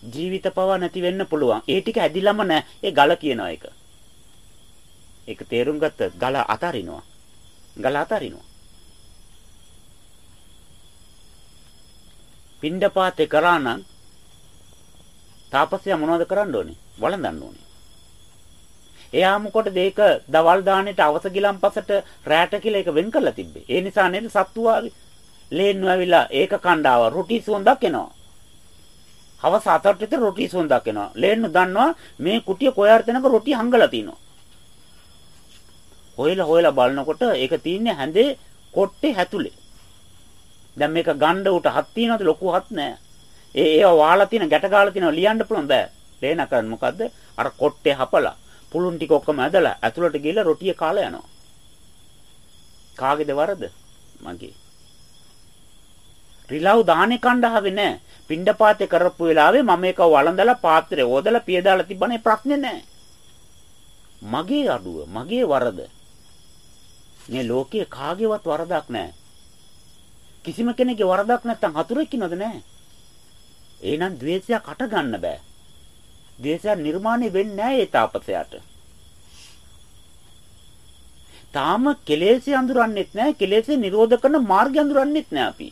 ජීවිත පව නැති වෙන්න පුළුවන්. ඒ ටික හැදිලම නැහැ. ඒ ගල කියනවා ඒක. ඒක තේරුම් ගත්ත ගල අතරිනවා. ගල අතරිනවා. පින්ඩපාතේ කරා නම් තාපසයා මොනවද කරන්න ඕනේ? වළඳන්න ඕනේ. එයා මොකටද ඒක දවල් දාන්නේට අවස ගිලම්පසට රැට කියලා ඒක වෙන් කරලා තිබ්බේ. ඒ නිසා නේද සත්තු ආවේ. ලේන්නු ඇවිල්ලා ඒක කණ්ඩාව රොටි සුවඳක් එනවා. හවස 4ට විතර රොටි සුවඳක් එනවා. ලේන්නු දන්නවා මේ කුටිය කොයාර තැනක රොටි හංගලා තිනවා. හොයලා හොයලා බලනකොට ඒක තියන්නේ හැඳේ කොට්ටේ හැතුලේ. දැන් මේක ගණ්ඩ උට හත් තියනවද ලොකු හත් නෑ. ඒ ඒවා වාලා තියෙන ගැට ගාලා තියෙනවා ලියන්න පුළුවන් බෑ. ලේන කරන්නේ මොකද්ද? අර කොට්ටේ හපලා පුළුන් ටික ඔක්කොම ඇදලා ඇතුළට ගිහලා රොටිය කාලා යනවා. කාගේද වරද? මගේ. රිලව් දාහනේ කණ්ඩාවේ නෑ. පිණ්ඩපාතේ කරපු වෙලාවේ මම ඒක වළඳලා පාත්‍රේ ඕදලා පිය දාලා තිබ්බනේ ප්‍රශ්නේ නෑ. මගේ අඩුව, මගේ වරද. මේ ලෝකයේ කාගේවත් වරදක් නෑ. කිසිම කෙනෙක්ගේ වරදක් නැත්තම් හතුරෙක් ඉන්නවද නැහැ. එහෙනම් द्वේෂයක් අට ගන්න බෑ. ද්වේෂය නිර්මාණය වෙන්නේ නැහැ ඒ තාපසයට. තාම කෙලෙසි අඳුරන්නේත් නැහැ කෙලෙසි නිරෝධ කරන මාර්ගය අඳුරන්නේත් නැහැ අපි.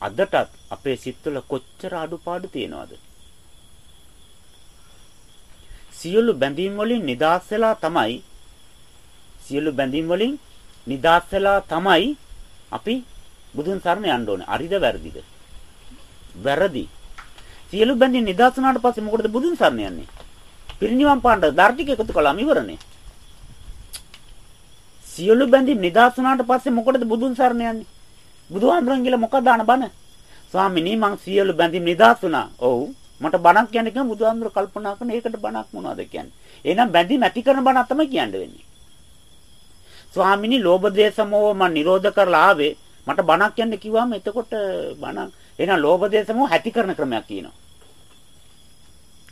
අදටත් අපේ සිත්වල කොච්චර අඩුපාඩු තියෙනවද? සියලු බැඳීම් වලින් නිදහස් වෙලා තමයි සියලු බැඳීම් වලින් නිදහස් වෙලා තමයි අපි බුදුන් සරණ යන්න ඕනේ. හරිද වැරදිද? වැරදි. සියලු බැඳින් නිදහස් වුණාට පස්සේ මොකටද බුදුන් සරණ යන්නේ? පිරිනිවන් පාන්න ධර්ටික එකතු කළාම ඉවරනේ. සියලු බැඳින් නිදහස් වුණාට පස්සේ මොකටද බුදුන් සරණ යන්නේ? බුදුහාමුදුරන් කියලා මොකක්ද දාන බණ? ස්වාමිනී මං සියලු බැඳින් නිදහස් වුණා. ඔව්. මට බණක් කියන්නේ කිව්වම බුදුහාමුදුර කල්පනා කරන ඒකට බණක් මොනවද කියන්නේ? එහෙනම් බැඳින් ඇති කරන බණක් තමයි කියන්න වෙන්නේ. ස්වාමිනී ලෝභ දේශ මොහ මම නිරෝධ කරලා ආවේ. මට බණක් කියන්න කිව්වම එතකොට බණක් එහෙනම් ලෝභ දේශ මොහ ඇති කරන ක්‍රමයක් කියනවා.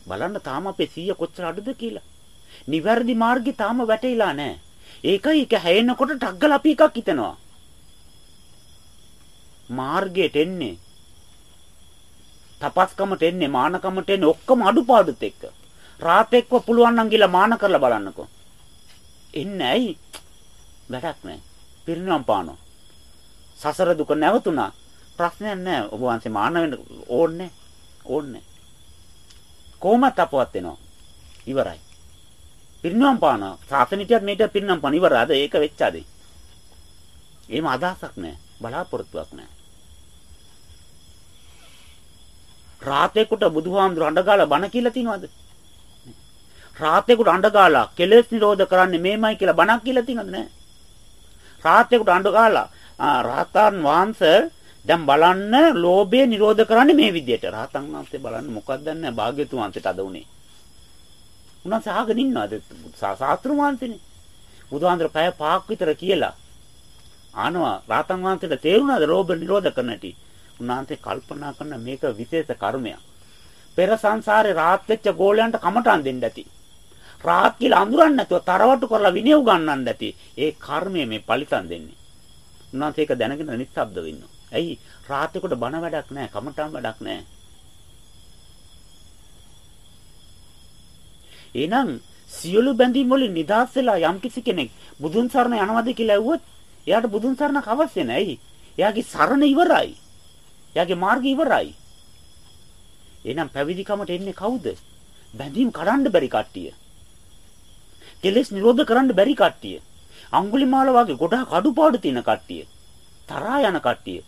බලන්න තාම අපේ සීය කොච්චර අඩුද කියලා. නිවැරදි මාර්ගේ තාම වැටහිලා නැහැ. ඒකයි ඒක හැයෙනකොට ටග්ගල අපි එකක් හිතනවා. මාර්ගයට එන්නේ තපස්කමට එන්නේ මානකමට එන්නේ ඔක්කොම අඩුපාඩුත් එක්ක. රාත් එක්ක පුළුවන් නම් ගිහලා මාන කරලා බලන්නකෝ. එන්නේ ඇයි? වැඩක් නැහැ. පිරිනවම් පානවා. සසර දුක නැවතුණා. ප්‍රශ්නයක් නැහැ. ඔබ වහන්සේ මාන වෙන්න ඕනේ ඕනේ. කොහොමද අපවත් වෙනවා? ඉවරයි. පිරිනවම් පානවා. සාසනිකයත් මේක පිරිනවම් පාන ඉවරයි. අද ඒක වෙච්චාද? එහෙම අදහසක් නැහැ. බලාපොරොත්තුවක් නැහැ. රාතේකට බුදුහාමුදුර අඬගාලා බණ කියලා තියනවද? රාතේකට අඬගාලා කෙලෙස් නිරෝධ කරන්නේ මේමයි කියලා බණක් කියලා තියනවද නැහැ? රාත්‍රියකට අඬ ගාලා රහතන් වහන්සේ දැන් බලන්න ලෝභය නිරෝධ කරන්නේ මේ විදිහට. රහතන් වහන්සේ බලන්න මොකක්ද දන්නේ භාග්‍යතුන් වහන්සේට අද උනේ. උන්වහන්සේ අහගෙන ඉන්නවද? සාස්ත්‍රු වහන්සේනේ. බුදුහාඳුර පැය පහක් විතර කියලා. ආනවා රහතන් වහන්සේට තේරුණාද ලෝභ නිරෝධ කරන්නටි? උන්වහන්සේ කල්පනා කරන මේක විශේෂ කර්මයක්. පෙර සංසාරේ රාත් වෙච්ච ගෝලයන්ට කමටන් දෙන්න ඇති. රාත් කියලා අඳුරන්නේ නැතුව තරවටු කරලා විනය උගන්වන්න ඇති. ඒ කර්මය මේ පරිසම් දෙන්නේ. උන්වහන්සේ ඒක දැනගෙන නිස්සබ්ද වෙන්නවා. ඇයි? රාත්‍රියකට බණ වැඩක් නැහැ, කමටන් වැඩක් නැහැ. එහෙනම් සියලු බැඳීම් වලින් නිදහස් වෙලා යම්කිසි කෙනෙක් බුදුන් සරණ යනවාද කියලා ඇහුවොත් එයාට බුදුන් සරණක් අවශ්‍ය නැහැ. එයාගේ සරණ ඉවරයි. එයාගේ මාර්ගය ඉවරයි. එහෙනම් පැවිදිකමට එන්නේ කවුද? බැඳීම් කඩන්න බැරි කට්ටිය. කෙලෙස් නිරෝධ කරන්න බැරි කට්ටිය. අඟුලිමාල වගේ ගොඩාක් අඩුපාඩු තියෙන කට්ටිය. තරහා යන කට්ටිය.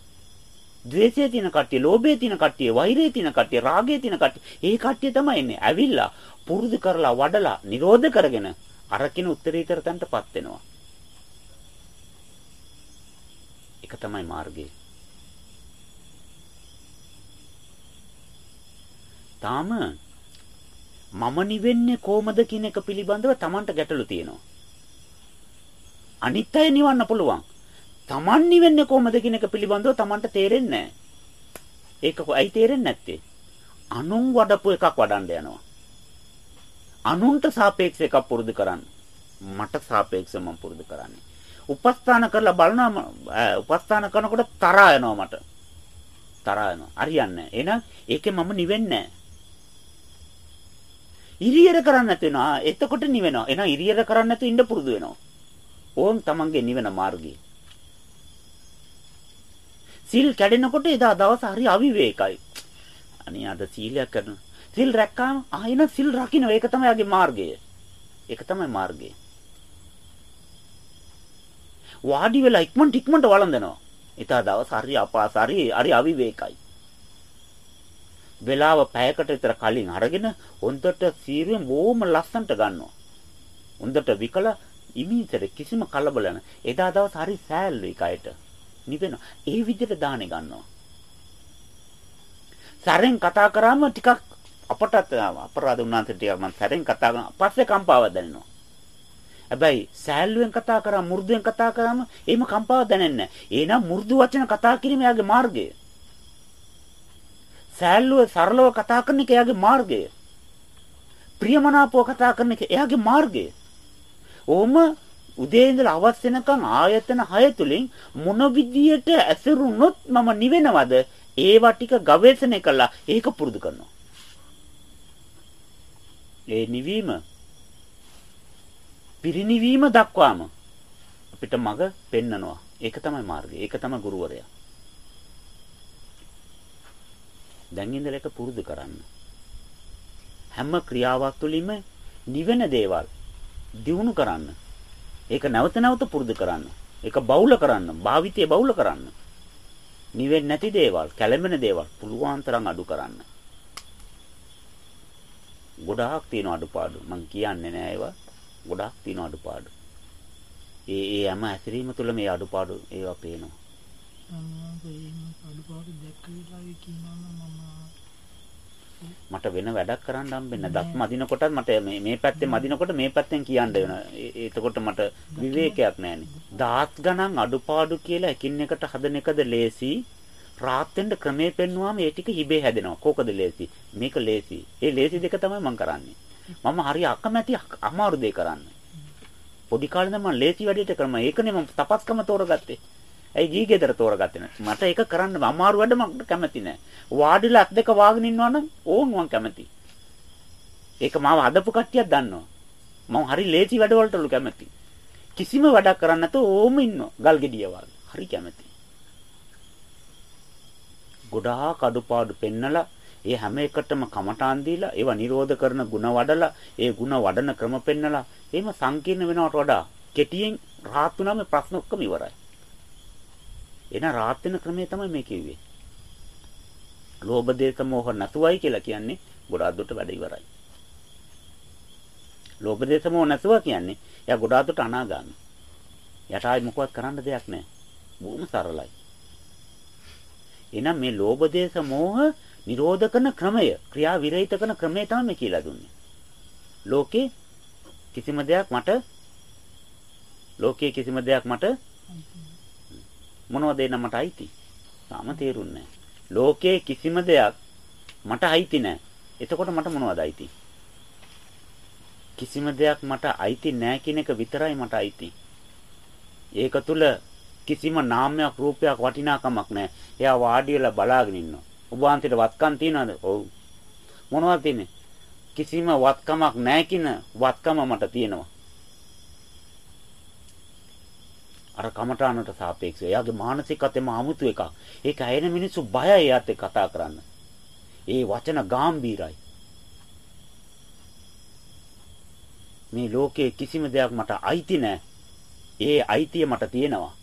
ද්වේෂයේ තියෙන කට්ටිය, ලෝභයේ තියෙන කට්ටිය, වෛරයේ තියෙන කට්ටිය, රාගයේ තියෙන කට්ටිය. ඒ කට්ටිය තමයි එන්නේ. ඇවිල්ලා පුරුදු කරලා වඩලා නිරෝධ කරගෙන අරකින උත්තරීතර තැනටපත් වෙනවා. ඒක තමයි මාර්ගය. තාම මම නිවෙන්නේ කොහමද කියන එක පිළිබඳව Tamanට ගැටලු තියෙනවා. අනිත් අය නිවන්න පුළුවන්. Taman නිවෙන්නේ කොහමද කියන එක පිළිබඳව Tamanට තේරෙන්නේ නැහැ. ඒක ඇයි තේරෙන්නේ නැත්තේ? අනුන් වඩපු එකක් වඩන්න යනවා. අනුන්ට සාපේක්ෂ එකක් පුරුදු කරන්න. මට සාපේක්ෂව මම පුරුදු කරන්නේ. උපස්ථාන කරලා බලනවා උපස්ථාන කරනකොට තරහා යනවා මට. තරහා යනවා. හරියන්නේ නැහැ. එහෙනම් ඒකේ මම නිවෙන්නේ නැහැ. ඉරියර කරන්නේ නැතු වෙනවා. එතකොට නිවෙනවා. එහෙනම් ඉරියර කරන්නේ නැතු ඉන්න පුරුදු වෙනවා. ඕන් තමන්ගේ නිවෙන මාර්ගය. සිල් කැඩෙනකොට එදා දවස් හරි අවිවේකයි. අනේ අද සීලයක් කරන. සිල් රැක්කාම ආයෙන සිල් රකින්න ඒක තමයි යාගේ මාර්ගය. ඒක තමයි මාර්ගය. වාඩි වෙලා ඉක්මනට ඉක්මනට වළඳනවා. එදා දවස් හරි අපාස හරි හරි අවිවේකයි. වෙලාව පැයකට විතර කලින් අරගෙන හොඳට සීරුවෙන් බොහොම ලස්සනට ගන්නවා. හොඳට විකලා ඉමීතර කිසිම කලබල නැ. එදා දවස් හරි සෑල්ලුයි කයට. නිවෙන. ඒ විදිහට දාහනේ ගන්නවා. සැරෙන් කතා කරාම ටිකක් අපටත් අපරාධ වුණාන්ට ටිකක් මම සැරෙන් කතා කරන පස්සේ කම්පාව දැනෙනවා. හැබැයි සෑල්ලුවෙන් කතා කරා මු르දුවෙන් කතා කරාම එහෙම කම්පාව දැනෙන්නේ නැහැ. එහෙනම් මු르දු වචන කතා කිරීම යාගේ මාර්ගය. සෑල්ලුව සරලව කතා කරන එක එයාගේ මාර්ගය. ප්‍රියමනාපව කතා කරන එක එයාගේ මාර්ගය. ඕම උදේ ඉඳලා අවස් වෙනකන් ආයතන 6 තුලින් මොන විදියට ඇසුරුනොත් මම නිවෙනවද? ඒවා ටික ගවේෂණය කළා. ඒක පුරුදු කරනවා. ඒ නිවීම පිරිනිවීම දක්වාම අපිට මඟ පෙන්නනවා. ඒක තමයි මාර්ගය. ඒක තමයි ගුරුවරයා. දැන් ඉඳලා ඒක පුරුදු කරන්න හැම ක්‍රියාවක් තුළින්ම නිවෙන දේවල් දියුණු කරන්න. ඒක නැවත නැවත පුරුදු කරන්න. ඒක බහුල කරන්න, භාවිතය බහුල කරන්න. නිවෙන්නේ නැති දේවල්, කැළඹෙන දේවල් පුළුවන් තරම් අඩු කරන්න. ගොඩාක් තියෙන අඩුපාඩු. මම කියන්නේ නෑ ඒවා. ගොඩාක් තියෙන අඩුපාඩු. ඒ ඒ හැම ඇසිරීම තුළ මේ අඩුපාඩු ඒවා පේනවා. මට වෙන වැඩක් කරන්න හම්බෙන්නේ දත් මදිනකොටත් මට මේ මේ පැත්තෙන් මදිනකොට මේ පැත්තෙන් කියන්න වෙනවා. එතකොට මට විවේකයක් නැහැනේ. දාත් ගණන් අඩුපාඩු කියලා එකින් එකට හදන එකද ලේසි. රාත් වෙන්න ක්‍රමේ පෙන්නුවාම ඒ ටික හිබේ හැදෙනවා. කෝකද ලේසි? මේක ලේසි. ඒ ලේසි දෙක තමයි මම කරන්නේ. මම හරි අකමැති අමාරු දෙයක් කරන්නේ. පොඩි කාලේ නම් මම ලේසි වැඩේට කරම ඒකනේ මම තපස්කම තෝරගත්තේ. ඇයි ගී ගෙදර තෝරගත්තේ නැත්නම් මට ඒක කරන්න අමාරු වැඩ මම කැමති නෑ. වාඩිලා අත් දෙක වාගෙන ඉන්නවනම් ඕන් මම කැමති. ඒක මාව හදපු කට්ටියක් දන්නවා. මම හරි ලේසි වැඩවලටලු කැමති. කිසිම වැඩක් කරන්න නැතුව ඕම ඉන්නවා. ගල් ගෙඩිය වගේ. හරි කැමති. ගොඩාක් අඩුපාඩු පෙන්නලා ඒ හැම එකටම කමටාන් දීලා ඒවා නිරෝධ කරන ಗುಣ වඩලා ඒ ಗುಣ වඩන ක්‍රම පෙන්නලා එහෙම සංකීර්ණ වෙනවට වඩා කෙටියෙන් rahat වුණාම ප්‍රශ්න ඔක්කොම ඉවරයි. එන rahat වෙන ක්‍රමය තමයි මේ කිව්වේ. ලෝභ දේශ මොහ නැතුවයි කියලා කියන්නේ ගොඩාක් දුරට වැඩ ඉවරයි. ලෝභ දේශ මොහ නැතුව කියන්නේ එයා ගොඩාක් දුරට අනාගාමී. යට ආයි මොකවත් කරන්න දෙයක් නැහැ. බොහොම සරලයි. එහෙනම් මේ ලෝභ දේශ මොහ නිරෝධ කරන ක්‍රමය, ක්‍රියා විරහිත කරන ක්‍රමය තමයි මේ කියලා දුන්නේ. ලෝකේ කිසිම දෙයක් මට ලෝකයේ කිසිම දෙයක් මට මොනවද එන්න මට අයිති? තාම තේරුන්නේ නැහැ. ලෝකයේ කිසිම දෙයක් මට අයිති නැහැ. එතකොට මට මොනවද අයිති? කිසිම දෙයක් මට අයිති නැහැ කියන එක විතරයි මට අයිති. ඒක තුල කිසිම නාමයක් රූපයක් වටිනාකමක් නැහැ. එයා වාඩි වෙලා බලාගෙන ඉන්නවා. ඔබ වහන්සේට වත්කම් තියනවද? ඔව්. මොනවද තියෙන්නේ? කිසිම වත්කමක් නැහැ කියන වත්කම මට තියෙනවා. අර කමඨානට සාපේක්ෂව. එයාගේ මානසිකත්වෙම 아무තු එකක්. ඒක ඇයෙන මිනිස්සු බයයි එයාත් එක්ක කතා කරන්න. ඒ වචන ගැඹීරයි. මේ ලෝකයේ කිසිම දෙයක් මට අයිති නැහැ. ඒ අයිතිය මට තියෙනවා.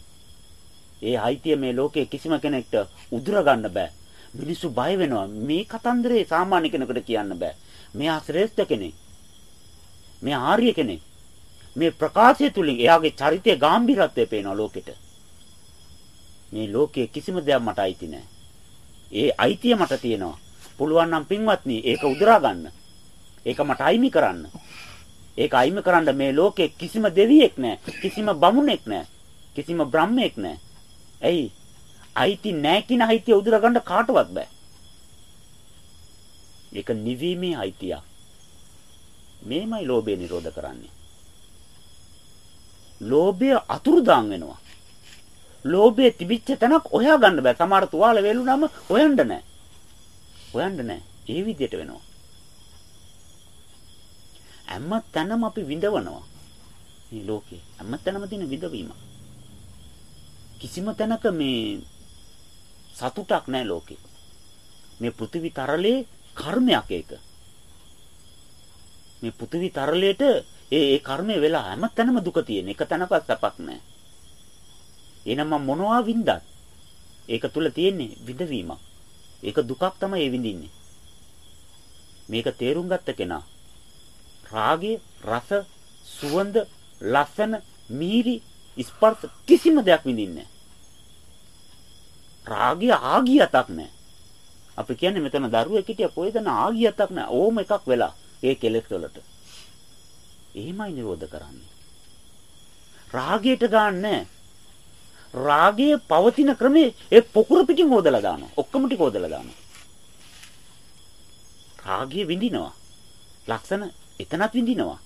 ඒ අයිතිය මේ ලෝකේ කිසිම කෙනෙක්ට උදුර ගන්න බෑ. මිනිස්සු බය වෙනවා. මේ කතන්දරේ සාමාන්‍ය කෙනෙකුට කියන්න බෑ. මෙයා ශ්‍රේෂ්ඨ කෙනෙක්. මෙයා ආර්ය කෙනෙක්. මේ ප්‍රකාශය තුලින් එයාගේ චරිතය ගැඹිරත්වය පේනවා ලෝකෙට. මේ ලෝකයේ කිසිම දෙයක් මට අයිති නෑ. ඒ අයිතිය මට තියෙනවා. පුළුවන් නම් පින්වත්නි ඒක උදුරා ගන්න. ඒක මට අයිමි කරන්න. ඒක අයිමි කරන්න මේ ලෝකේ කිසිම දෙවියෙක් නෑ. කිසිම බමුණෙක් නෑ. කිසිම බ්‍රහ්මෙක් නෑ. ඇයි? අයිති නෑ කියන අයිතිය උදුරා ගන්න කාටවත් බෑ. ඒක නිවීමේ අයිතිය. මේමයි ලෝභය නිරෝධ කරන්නේ. ලෝභය අතුරුදාන් වෙනවා. ලෝභය තිබිච්ච තැනක් හොයා ගන්න බෑ. සමහර තුවාල වේලුනම හොයන්න නෑ. හොයන්න නෑ. ඒ විදිහට වෙනවා. හැම තැනම අපි විඳවනවා. මේ ලෝකේ හැම තැනම තියෙන විඳවීම. කිසිම තැනක මේ සතුටක් නැහැ ලෝකේ. මේ පෘථිවි තරලේ කර්මයක් ඒක. මේ පෘථිවි තරලේට ඒ ඒ කර්මය වෙලා හැම තැනම දුක තියෙන. එක තැනකවත් සැපක් නැහැ. එහෙනම් මම මොනවා වින්දත් ඒක තුල තියෙන්නේ විඳවීමක්. ඒක දුකක් තමයි ඒ විඳින්නේ. මේක තේරුම් ගත්ත කෙනා රාගය, රස, සුවඳ, ලස්සන, මීරි, ස්පර්ශ කිසිම දෙයක් විඳින්නේ රාගය ආගියතක් නැහැ. අපි කියන්නේ මෙතන දරුවෙක් හිටිය කොයිදන ආගියතක් නැහැ. ඕම එකක් වෙලා ඒ කෙලෙස් වලට. එහෙමයි නිරෝධ කරන්නේ. රාගයට ගන්නෑ. රාගයේ පවතින ක්‍රමේ ඒ පොකුර පිටින් හොදලා දානවා. ඔක්කොම ටික හොදලා දානවා. රාගය විඳිනවා. ලක්ෂණ එතනත් විඳිනවා.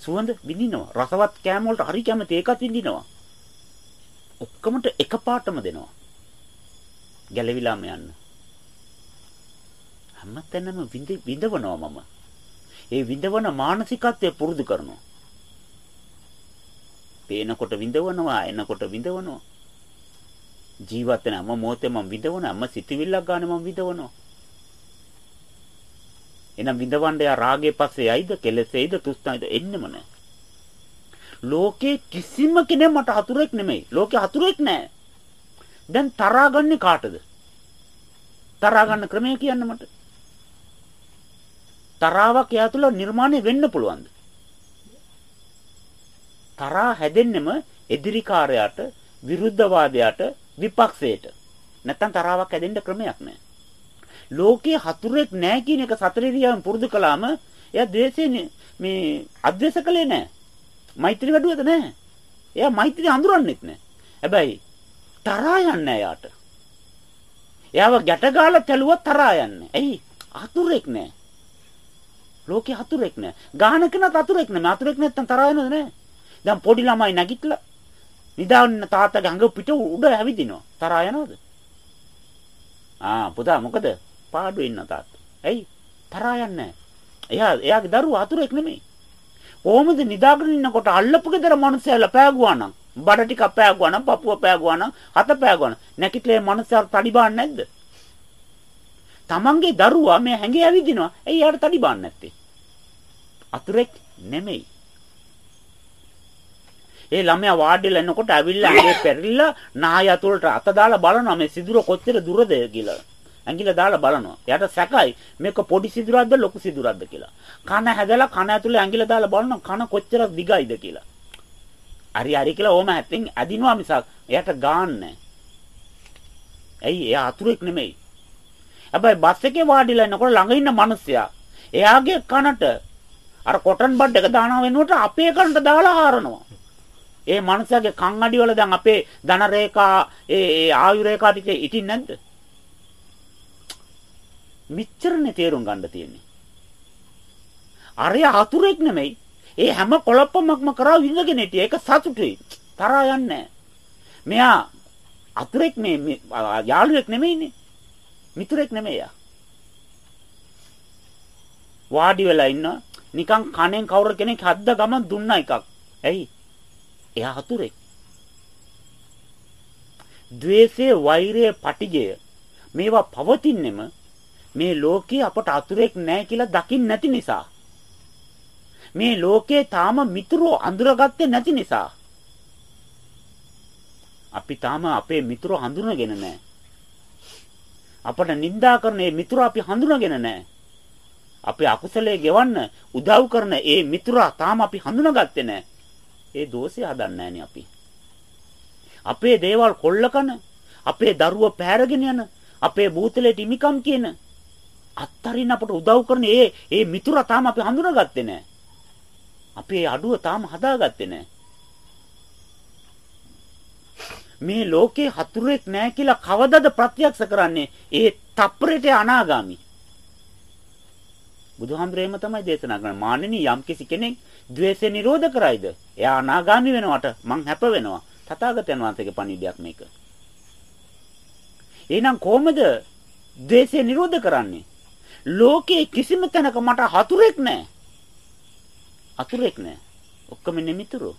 සුවඳ විඳිනවා. රසවත් කෑම වලට හරි කැමති ඒකත් විඳිනවා. ඔක්කොමට එකපාරටම දෙනවා. ගැලවිලාම යන්න. හැමතැනම විඳවනවා මම. ඒ විඳවන මානසිකත්වය පුරුදු කරනවා. පේනකොට විඳවනවා, එනකොට විඳවනවා. ජීවත් වෙන හැම මොහොතේ මම විඳවනවා, හැම සිතවිල්ලක් ගන්න මම විඳවනවා. එහෙනම් විඳවන්න යා රාගේ පස්සේ යයිද කෙලෙසෙයිද තුස්තයිද එන්නෙම නැහැ. ලෝකේ කිසිම කෙනෙක් මට හතුරෙක් නෙමෙයි. ලෝකේ හතුරෙක් නැහැ. දැන් තරහා ගන්නේ කාටද? තරහා ගන්න ක්‍රමය කියන්න මට. තරාවක් එයා තුළ නිර්මාණය වෙන්න පුළුවන්ද? තරහා හැදෙන්නෙම එදිරිකාරයාට, විරුද්ධවාදයට, විපක්ෂයට. නැත්තම් තරාවක් හැදෙන්න ක්‍රමයක් නැහැ. ලෝකේ හතුරෙක් නැහැ කියන එක සතරිරියාවෙන් පුරුදු කළාම එයා ද්වේෂයෙන් මේ අද්වේෂ කළේ නැහැ. මෛත්‍රී වැඩුවද නැහැ. එයා මෛත්‍රී අඳුරන්නෙත් නැහැ. හැබැයි තරහා යන්නේ එයාට. එයාව ගැට ගාලා තැලුවා තරහා යන්නේ. ඇයි? හතුරෙක් නැහැ. ලෝකේ හතුරෙක් නැහැ. ගාන කෙනත් හතුරෙක් නැහැ. හතුරෙක් නැත්තම් තරහා යනවද නැහැ. දැන් පොඩි ළමයි නැගිටලා නිදාන්න තාත්තගේ අඟ පිට උඩ ඇවිදිනවා. තරහා යනවද? ආ පුතා මොකද? පාඩු ඉන්න තාත්තා. ඇයි? තරහා යන්නේ එයා එයාගේ දරුවා අතුරෙක් නෙමෙයි. කොහොමද නිදාගෙන ඉන්නකොට අල්ලපු ගෙදර මනුස්සයලා පෑගුවා නම් බඩ ටිකක් පෑගුවා නම් පපුව පෑගුවා නම් හත පෑගුවා නම් නැකිట్లේ මනුස්සයාට තඩිබාන්න නැද්ද? තමන්ගේ දරුවා මේ හැංගේ ඇවිදිනවා. ඇයි යාට තඩිබාන්න නැත්තේ? අතුරෙක් නෙමෙයි. ඒ ළමයා වාඩිලා එනකොට ඇවිල්ලා ඇඟේ පෙරලිලා නාය අතුලට අත දාලා බලනවා මේ සිදුර කොච්චර දුරද කියලා. ඇඟිල්ල දාලා බලනවා. එයාට සැකයි මේක පොඩි සිදුරක්ද ලොකු සිදුරක්ද කියලා. කන හැදලා කන ඇතුලේ ඇඟිල්ල දාලා බලනවා කන කොච්චර දිගයිද කියලා. හරි හරි කියලා ඕම ඇතින් අදිනවා මිසක් එයාට ගාන්නේ ඇයි එයා අතුරෙක් නෙමෙයි. හැබැයි බස් එකේ වාඩිලා ඉන්නකොට ළඟ ඉන්න මිනිස්සයා එයාගේ කනට අර කොටන් බඩ් එක දානවා වෙනුවට අපේ කනට දාලා හරනවා. ඒ මනුස්සයාගේ කන් අඩි වල දැන් අපේ ධන රේඛා ඒ ආයු රේඛා ටික ඉතින් නැද්ද? මෙච්චරනේ තේරුම් ගන්න තියෙන්නේ. අරය හතුරෙක් නෙමෙයි. ඒ හැම කොළප්පමක්ම කරා විඳගෙන හිටිය. ඒක සතුටුයි. තරහා යන්නේ මෙයා අතුරෙක් මේ යාළුවෙක් නෙමෙයිනේ. මිතුරෙක් නෙමෙයි යා. වාඩි වෙලා ඉන්න නිකන් කණෙන් කවුරු කෙනෙක් හද්ද ගමන් දුන්නා එකක්. ඇයි? එයා හතුරෙක්. ද්වේෂය, වෛරය, පටිඝය මේවා පවතින්නෙම මේ ලෝකේ අපට අතුරෙක් නැහැ කියලා දකින්න නැති නිසා. මේ ලෝකේ තාම මිතුරෝ අඳුරගත්තේ නැති නිසා. අපි තාම අපේ මිතුරු හඳුනගෙන නැහැ. අපට නිඳා කරන මේ මිතුරු අපි හඳුනගෙන නැහැ. අපේ අකුසලයේ ගෙවන්න උදව් කරන ඒ මිතුරා තාම අපි හඳුනාගත්තේ නැහැ. ඒ දෝෂය හදන්නේ අපි. අපේ දේවල් කොල්ලකන, අපේ දරුව පෑරගෙන යන, අපේ බූතලේ ටිමිකම් කියන අත්තරින් අපට උදව් කරන ඒ ඒ මිතුරා තාම අපි හඳුනාගත්තේ නැහැ. අපේ අඩුව තාම හදාගත්තේ නැහැ. මේ ලෝකේ හතුරෙක් නැහැ කියලා කවදද ප්‍රත්‍යක්ෂ කරන්නේ? ඒ තප්පරයට අනාගාමි. බුදුහාමුදුරේම තමයි දේශනා කරන්නේ. මානෙනි යම්කිසි කෙනෙක් द्वේෂය නිරෝධ කරයිද? එයා අනාගාමි වෙනවට මං හැප වෙනවා. තථාගතයන් වහන්සේගේ පණිවිඩයක් මේක. එහෙනම් කොහොමද द्वේෂය නිරෝධ කරන්නේ? ලෝකේ කිසිම තැනක මට හතුරෙක් නැහැ. අතුරෙක් නැහැ. ඔක්කොම නිමිතුරු.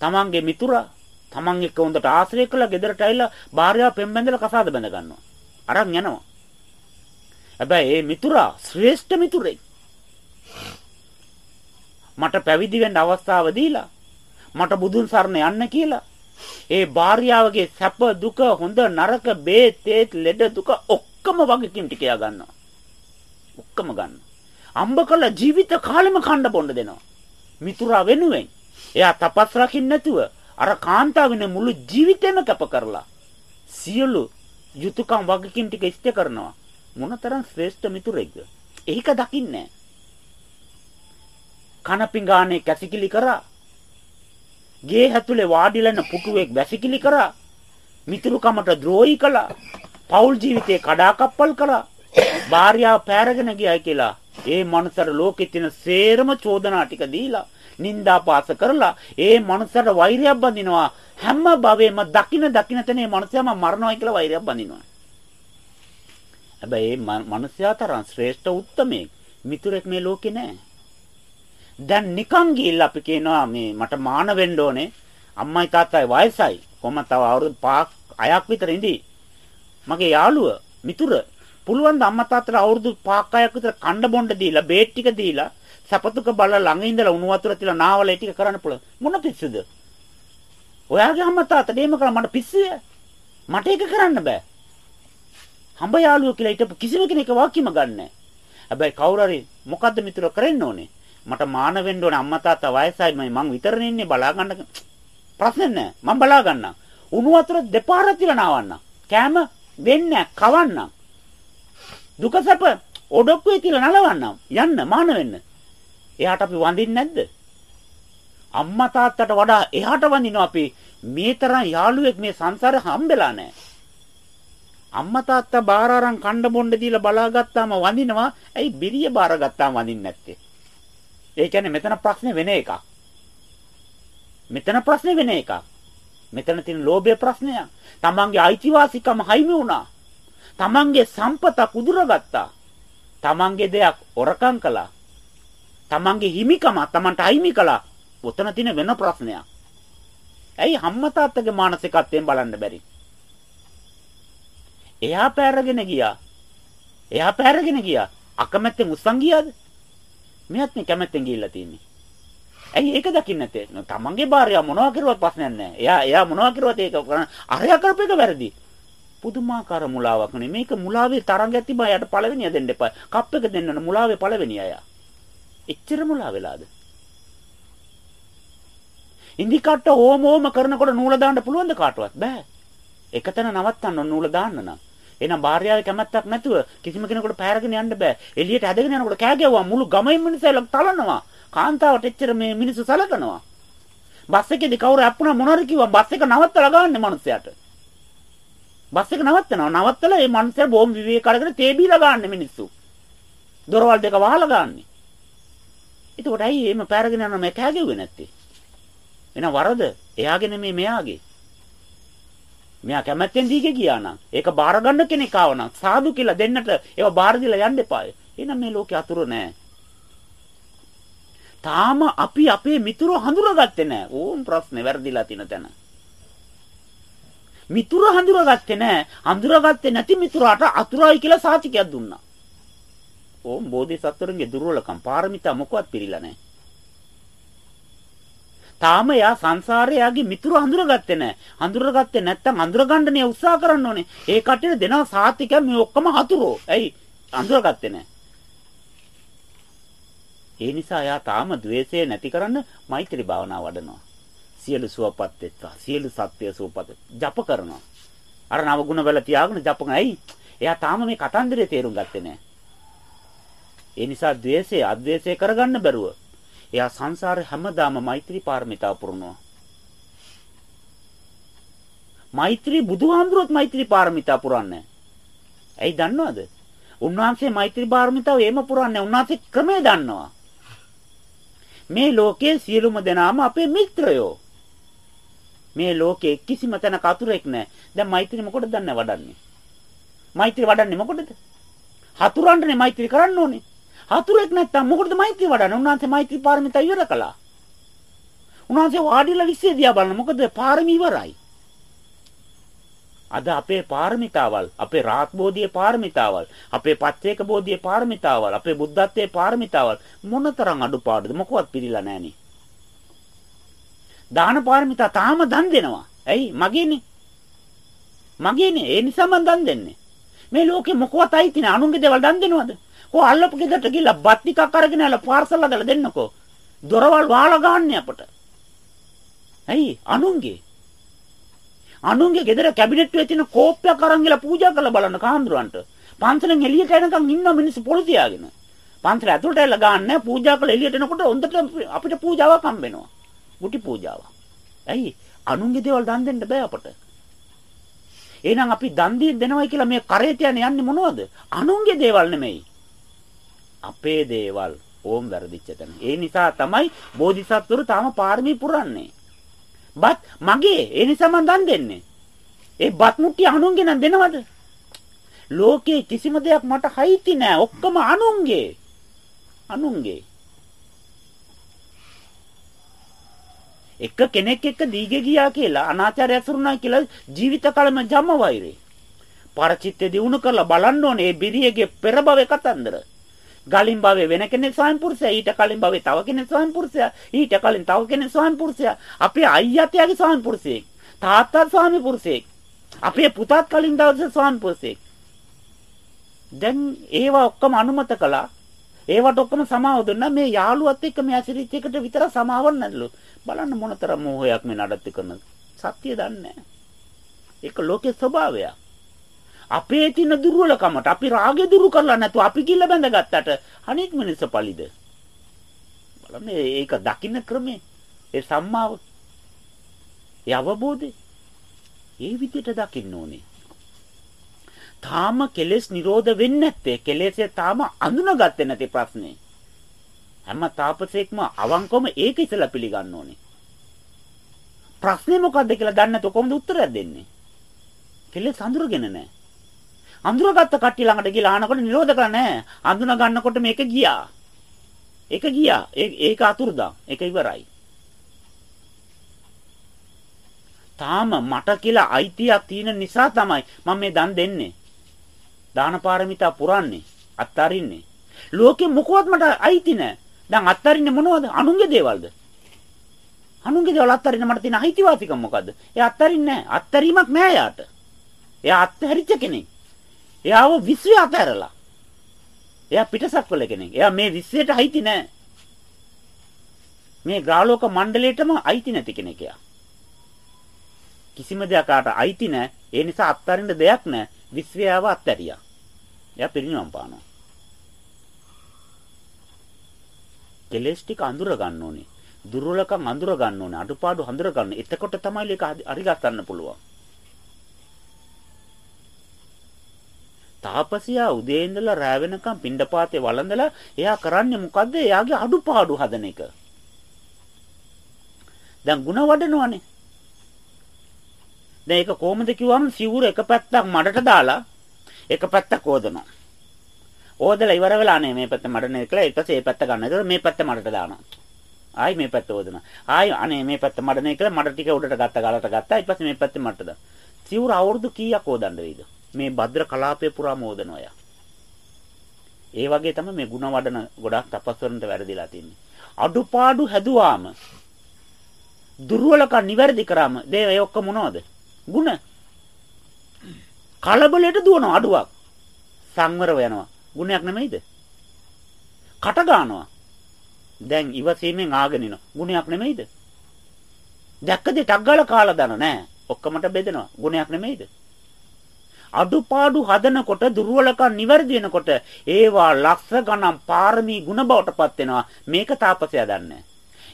තමන්ගේ මිතුරා තමන් එක්ක හොඳට ආශ්‍රය කළා ගෙදරට ඇවිල්ලා භාර්යාව පෙම්බැඳලා කසාද බැඳ ගන්නවා. අරන් යනවා. හැබැයි මේ මිතුරා ශ්‍රේෂ්ඨ මිතුරෙක්. මට පැවිදි වෙන්න අවස්ථාව දීලා මට බුදුන් සරණ යන්න කියලා ඒ භාර්යාවගේ සැප දුක හොඳ නරක බේත් තේත් ලෙඩ දුක ඔක්කොම වගකීම් ටික යා ගන්නවා. ඔක්කොම ගන්න. අම්බ කළ ජීවිත කාලෙම කණ්ඩ බොන්න දෙනවා. මිතුරා වෙනුවෙන්. එයා තපස් රකින්න නැතුව අර කාන්තාව වෙන මුළු ජීවිතේම කැප කරලා සියලු යුතුයකම් වගකීම් ටික ඉෂ්ට කරනවා. මොනතරම් ශ්‍රේෂ්ඨ මිතුරෙක්ද? ඒක දකින්නේ කනපිඟානේ කැසිකිලි කරා. ගේ හැතුලේ වාඩිලන පුටුවෙක් වැසිකිලි කරා. මිතුරුකමට ද්‍රෝහි කළා. පෞල් ජීවිතේ කඩාකප්පල් කළා. භාර්යාව පෑරගෙන ගියයි කියලා ඒ මනුස්සර ලෝකෙ තියෙන සේරම චෝදනා ටික දීලා නින්දාපාස කරලා ඒ මනුස්සර වෛරයක් බඳිනවා හැම භවෙම දකින දකින තැන මේ මනුස්සයාම මරණයි කියලා වෛරයක් බඳිනවා හැබැයි මේ මනුස්සයා තරම් ශ්‍රේෂ්ඨ උත්තමයෙක් මිතුරෙක් මේ ලෝකේ නැහැ. දැන් නිකන් ගිහිල්ලා අපි කියනවා මේ මට මාන වෙන්න ඕනේ. අම්මයි තාත්තයි වයසයි. කොහොමද තව අවුරුදු 5ක් 6ක් විතර ඉඳී. මගේ යාළුව මිතුර පුළුවන් ද අම්මා තාත්තලා අවුරුදු 5ක් 6ක් විතර කණ්ඩ බොණ්ඩ දීලා බේත් ටික දීලා සපතුක බල ළඟ ඉඳලා උණු වතුර තියලා නාවල ටික කරන්න පුළුවන්. මොන පිස්සුද? ඔයාගේ අම්මා තාත්තා දෙම කරා මට පිස්සුය. මට ඒක කරන්න බෑ. හඹ යාළුවෝ කියලා හිටපු කිසිම කෙනෙක් වාක්‍යම ගන්නෑ. හැබැයි කවුරු හරි මොකද්ද මිතුර කරන්න ඕනේ? මට මාන වෙන්න ඕනේ අම්මා තාත්තා වයසයි මම විතරනේ ඉන්නේ බලා ගන්න ප්‍රශ්න නැහැ. මම බලා ගන්නම්. උණු වතුර දෙපාරක් තියලා නාවන්න. කෑම වෙන්නේ කවන්න. දුකසප ඔඩොක්කුවේ තියලා නලවන්න. යන්න මාන වෙන්න. එයාට අපි වඳින්නේ නැද්ද? අම්මා තාත්තට වඩා එහාට වඳිනවා අපි මේ තරම් යාළුවෙක් මේ සංසාරේ හම්බෙලා නැහැ. අම්මා තාත්තා බාර අරන් කණ්ඩ බොණ්ඩ දීලා බලාගත්තාම වඳිනවා. ඇයි බිරිය බාරගත්තාම වඳින්නේ නැත්තේ? ඒ කියන්නේ මෙතන ප්‍රශ්නේ වෙන එකක්. මෙතන ප්‍රශ්නේ වෙන එකක්. මෙතන තියෙන ලෝභය ප්‍රශ්නය. තමන්ගේ අයිතිවාසිකම හයිමි වුණා. තමන්ගේ සම්පත කුදුරගත්තා. තමන්ගේ දෙයක් ඔරකම් කළා. තමන්ගේ හිමිකම තමන්ට අයිමි කළා. ඔතන තියෙන වෙන ප්‍රශ්නයක්. ඇයි අම්මා තාත්තගේ මානසිකත්වයෙන් බලන්න බැරි? එයා පැරගෙන ගියා. එයා පැරගෙන ගියා. අකමැත්තෙන් උස්සන් ගියාද? මෙයත් මේ කැමැත්තෙන් ගිහිල්ලා තියෙන්නේ. ඇයි ඒක දකින්න නැත්තේ? තමන්ගේ භාර්යාව මොනවා කරුවත් ප්‍රශ්නයක් නැහැ. එයා එයා මොනවා කරුවත් ඒක කරන අරයා කරපු එක වැරදි. පුදුමාකාර මුලාවක් නේ. මේක මුලාවේ තරංගයක් තිබා යට පළවෙනිය දෙන්න එපා. කප් එක දෙන්න ඕන මුලාවේ පළවෙනිය අය. එච්චර මුලා වෙලාද? ඉන්දිකාට්ට ඕම ඕම කරනකොට නූල දාන්න පුළුවන්ද කාටවත්? බෑ. එකතැන නවත්තන්න නූල දාන්න නම්. එහෙනම් භාර්යාවේ කැමැත්තක් නැතුව කිසිම කෙනෙකුට පැහැරගෙන යන්න බෑ. එළියට ඇදගෙන යනකොට කෑ ගැව්වා මුළු ගමෙන් මිනිස්සු තලනවා. කාන්තාවට එච්චර මේ මිනිස්සු සලකනවා. බස් එකේදී කවුරු අප්පුණා මොනවාරි කිව්වා බස් එක නවත්තලා ගන්න මනුස්සයාට. බස් එක නවත්තනවා. නවත්තලා මේ මනුස්සයා බොම් විවේක කරගෙන තේ බීලා ගන්න මිනිස්සු. දොරවල් දෙක වහලා ගන්න. එතකොට ඇයි එහෙම පැරගෙන යනවා මේ කෑ ගැව්වේ නැත්තේ? එන වරද එයාගේ නෙමෙයි මෙයාගේ. මෙයා කැමැත්තෙන් දීගේ ගියා නම් ඒක බාර ගන්න කෙනෙක් ආව නම් සාදු කියලා දෙන්නට ඒව බාර දීලා යන්න එපාය. එහෙනම් මේ ලෝකේ අතුරු නෑ. තාම අපි අපේ මිතුරු හඳුනාගත්තේ නෑ. ඕම් ප්‍රශ්නේ වැරදිලා තින තැන. මිතුරු හඳුනාගත්තේ නෑ. හඳුනාගත්තේ නැති මිතුරාට අතුරුයි කියලා සාතිකයක් දුන්නා. ඕම් බෝධිසත්වරුන්ගේ දුර්වලකම් පාරමිතා මොකවත් පිළිලා නෑ. තාම එයා සංසාරේ යාගේ මිතුරු හඳුරගත්තේ නැහැ. හඳුරගත්තේ නැත්තම් හඳුරගන්නනේ උත්සාහ කරන්න ඕනේ. ඒ කට්ටිය දෙනවා සාතික මේ ඔක්කොම හතුරෝ. ඇයි? හඳුරගත්තේ නැහැ. ඒ නිසා එයා තාම द्वේෂය නැති කරන්න මෛත්‍රී භාවනාව වඩනවා. සියලු සුවපත් වෙත්වා. සියලු සත්‍ය සුවපත් ජප කරනවා. අර නව ගුණ වල තියාගෙන ජප කරන. ඇයි? එයා තාම මේ කතන්දරේ තේරුම් ගත්තේ නැහැ. ඒ නිසා द्वේෂය අද්වේෂය කරගන්න බැරුව එයා සංසාරේ හැමදාම මෛත්‍රී පාරමිතාව පුරනවා. මෛත්‍රී බුදුහාමුදුරුවොත් මෛත්‍රී පාරමිතා පුරන්නේ. ඇයි දන්නවද? උන්වහන්සේ මෛත්‍රී පාරමිතාව එහෙම පුරන්නේ. උන්වහන්සේ ක්‍රමය දන්නවා. මේ ලෝකයේ සියලුම දෙනාම අපේ මිත්‍රයෝ. මේ ලෝකේ කිසිම තැනක අතුරෙක් නැහැ. දැන් මෛත්‍රී මොකටද දන්නේ වඩන්නේ? මෛත්‍රී වඩන්නේ මොකටද? හතුරන්ටනේ මෛත්‍රී කරන්න ඕනේ. හතුරෙක් නැත්තම් මොකටද මෛත්‍රී වඩන්නේ? උන්වහන්සේ මෛත්‍රී පාරමිතා ඉවර කළා. උන්වහන්සේ වාඩිලා විශ්ේ දිහා බලන මොකද පාරමී ඉවරයි. අද අපේ පාරමිතාවල් අපේ රාත් බෝධියේ පාරමිතාවල් අපේ පච්චේක බෝධියේ පාරමිතාවල් අපේ බුද්ධත්වයේ පාරමිතාවල් මොනතරම් අඩුපාඩුද මොකවත් පිළිලා නැහනේ. දාන පාරමිතා තාම දන් දෙනවා. ඇයි මගේනේ. මගේනේ ඒ නිසා මම දන් දෙන්නේ. මේ ලෝකේ මොකවත් අයිති නෑ අනුන්ගේ දේවල් දන් දෙනවද? කො අල්ලපු ගෙදරට ගිහලා බත් ටිකක් අරගෙන ආලා පාර්සල් හදලා දෙන්නකෝ. දොරවල් වහලා ගන්නනේ අපට. ඇයි? අනුන්ගේ. අනුන්ගේ ගෙදර කැබිනට් එකේ තියෙන කෝප්පයක් අරන් ගිහලා පූජා කරලා බලන්න කාන්දරවන්ට. පන්සලෙන් එළියට එනකන් ඉන්න මිනිස්සු පොල් තියාගෙන. පන්සල ඇතුළට එලා ගන්න පූජා කරලා එළියට එනකොට හොඳට අපිට පූජාවක් හම්බ වෙනවා. ගුටි පූජාවක්. ඇයි? අනුන්ගේ දේවල් දන් දෙන්න බෑ අපට. එහෙනම් අපි දන් දෙනවයි කියලා මේ කරේ තියන්නේ යන්නේ මොනවද? අනුන්ගේ දේවල් නෙමෙයි. අපේ දේවල් ඕම් වැරදිච්ච තැන. ඒ නිසා තමයි බෝධිසත්වරු තාම පාරමී පුරන්නේ. බත් මගේ ඒ නිසා මම දන් දෙන්නේ. ඒ බත් මුට්ටිය අනුන්ගේ නම් දෙනවද? ලෝකේ කිසිම දෙයක් මට හයිති නෑ. ඔක්කොම අනුන්ගේ. අනුන්ගේ. එක කෙනෙක් එක්ක දීගේ ගියා කියලා අනාචාරය සුරුනා කියලා ජීවිත කලම ජම වෛරේ. පරචිත්තේ දිනු කරලා බලන්න ඕනේ මේ බිරියගේ පෙර භවයේ කතන්දර. ගලින් භවයේ වෙන කෙනෙක් ස්වයං පුරුෂයා ඊට කලින් භවයේ තව කෙනෙක් ස්වයං පුරුෂයා ඊට කලින් තව කෙනෙක් ස්වයං පුරුෂයා. අපේ අයියාත් යාගේ ස්වයං පුරුෂයෙක් තාත්තාත් ස්වාමි පුරුෂයෙක් අපේ පුතාත් කලින් දවසේ ස්වයං පුරුෂයෙක්. දැන් ඒවා ඔක්කොම අනුමත කළා. ඒවට ඔක්කොම සමාව දුන්නා. මේ යාළුවත් එක්ක මේ ඇසිරිච් එකට විතර සමාවක් නැදලු බලන්න මොනතරම් මෝහයක් මේ නඩත්තු කරනද සත්‍ය දන්නේ ඒක ලෝකේ ස්වභාවයක්. අපේ තියෙන දුර්වලකමට අපි රාගය දුරු කරලා නැතුව අපි කිල්ල බැඳගත්තට අනෙක් මිනිස්සු පලිද? බලන්න ඒක දකින්න ක්‍රමේ. ඒ සම්මාව. ඒ අවබෝධය. ඒ විදිහට දකින්න ඕනේ. තාම කෙලෙස් නිරෝධ වෙන්නේ නැත්තේ. කෙලෙස්ය තාම අඳුනගත්තේ නැති ප්‍රශ්නේ. හැම තාපසෙක්ම අවංකවම ඒක ඉස්සලා පිළිගන්න ඕනේ ප්‍රශ්නේ මොකද්ද කියලා දන්නේ නැත්නම් කොහොමද උත්තරයක් දෙන්නේ කෙලෙස් අඳුරගෙන නැහැ අඳුරගත්ත කට්ටිය ළඟට ගිහලා අහනකොට නිරෝධ කරලා නැහැ. අඳුන ගන්නකොට මේක ගියා. ඒක ගියා. ඒක අතුරුදා. ඒක ඉවරයි. තාම මට කියලා අයිතියක් තියෙන නිසා තමයි මම මේ දන් දෙන්නේ. දාන පාරමිතා පුරන්නේ, අත්තරින්නේ. ලෝකෙ මොකවත් මට අයිති නැහැ. දැන් අත්තරින්නේ මොනවද? අනුන්ගේ දේවල්ද? අනුන්ගේ දේවල් අත්තරින්න මට තියෙන අයිතිවාසිකම මොකද්ද? එයා අත්තරින්නේ නැහැ. අත්තරීමක් නැහැ යාට. එයා අත්හැරිච්ච කෙනෙක්. එයාව විශ්වය අතහැරලා. එයා පිටසක්වල කෙනෙක්. එයා මේ විශ්වයට අයිති නෑ. මේ ග්‍රහලෝක මණ්ඩලයටම අයිති නැති කෙනෙක් එයා. කිසිම දෙයකට අයිති නෑ. ඒ නිසා අත්හරින්න දෙයක් නෑ. විශ්වයව අත්හැරියා. එයා පිරිනිවන් පානවා. කෙලස් ටික අඳුර ගන්න ඕනේ. දුර්වලකම් අඳුර ගන්න ඕනේ. අඩුපාඩු හඳුර ගන්න. එතකොට තමයි ඒක හරි ගන්න පුළුවන්. තාපසයා උදේ ඉඳලා රෑ වෙනකම් පිණ්ඩපාතේ වළඳලා එයා කරන්නේ මොකද්ද? එයාගේ අඩුපාඩු හදන එක. දැන් ಗುಣ වඩනවනේ. දැන් ඒක කොහොමද කිව්වම සිවුර එක පැත්තක් මඩට දාලා එක පැත්තක් ඕදනවා. ඕදලා ඉවර වෙලා නේ මේ පැත්ත මඩනේ කියලා ඊට පස්සේ මේ පැත්ත ගන්න. ඒක මේ පැත්ත මඩට දානවා. ආයි මේ පැත්ත ඕදනවා. ආයි අනේ මේ පැත්ත මඩනේ කියලා මඩ ටික උඩට ගත්ත ගලට ගත්තා. ඊට පස්සේ මේ පැත්තේ මඩට දානවා. සිවුර අවුරුදු කීයක් ඕදන්න වෙයිද? මේ භද්‍ර කලාපය පුරා මෝදනවා යා. ඒ වගේ තමයි මේ ಗುಣ වඩන ගොඩක් තපස්වරන්ට වැරදිලා තින්නේ. අඩුපාඩු හැදුවාම දුර්වලකම් නිවැරදි කරාම දේ ඒ ඔක්කොම මොනවද? ಗುಣ. කලබලයට දුවන අඩුවක්. සංවරව යනවා. ගුණයක් නෙමෙයිද? කට ගන්නවා. දැන් ඉවසීමෙන් ආගෙන ඉන. ගුණයක් නෙමෙයිද? දැක්කද ටක් ගාලා කාලා දාන නෑ. ඔක්කොමට බෙදෙනවා. ගුණයක් නෙමෙයිද? අඩුපාඩු හදනකොට දුර්වලකම් නිවැරදි වෙනකොට ඒවා ලක්ෂ ගණන් පාරමී ගුණ බවටපත් වෙනවා මේක තාපසයා දන්නේ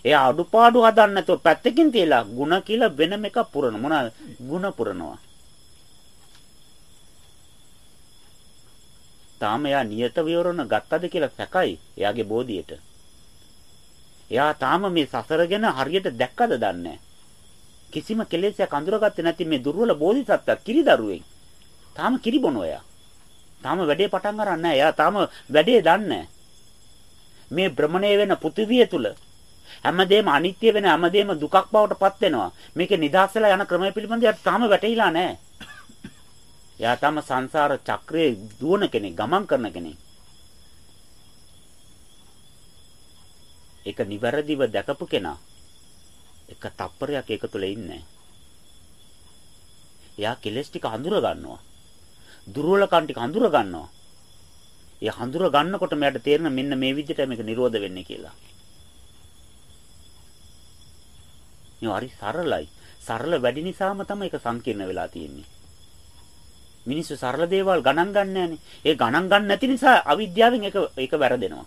එයා අඩුපාඩු හදන්න නැතුව පැත්තකින් තියලා ಗುಣ කියලා වෙනම එකක් පුරන මොනවාද ಗುಣ පුරනවා තාම එයා නියත විවරණ ගත්තද කියලා සැකයි එයාගේ බෝධියට එයා තාම මේ සසර ගැන හරියට දැක්කද දන්නේ කිසිම කෙලෙසයක් අඳුරගත්තේ නැති මේ දුර්වල බෝධිසත්ව කිරිදරුවෙක් තාම කිරිබොන එයා. තාම වැඩේ පටන් ගන්න නැහැ. එයා තාම වැඩේ දන්නේ මේ භ්‍රමණය වෙන පෘථිවිය තුල හැමදේම අනිත්‍ය වෙන හැමදේම දුකක් බවට පත් වෙනවා. මේකේ නිදහස් වෙලා යන ක්‍රමය පිළිබඳව එයාට තාම වැටහිලා නැහැ. එයා තාම සංසාර චක්‍රයේ දුවන කෙනෙක්, ගමන් කරන කෙනෙක්. ඒක නිවැරදිව දැකපු කෙනා එක තප්පරයක් ඒක තුල ඉන්නේ. එයා කෙලස් ටික හඳුර ගන්නවා. දුර්වලකම් ටික හඳුර ගන්නවා. ඒ හඳුර ගන්නකොට මට තේරෙන මෙන්න මේ විදිහට මේක නිරෝධ වෙන්නේ කියලා. මේ හරි සරලයි. සරල වැඩි නිසාම තමයි ඒක සංකීර්ණ වෙලා තියෙන්නේ. මිනිස්සු සරල දේවල් ගණන් ගන්න ඒ ගණන් ගන්න නැති නිසා අවිද්‍යාවෙන් ඒක ඒක වැරදෙනවා.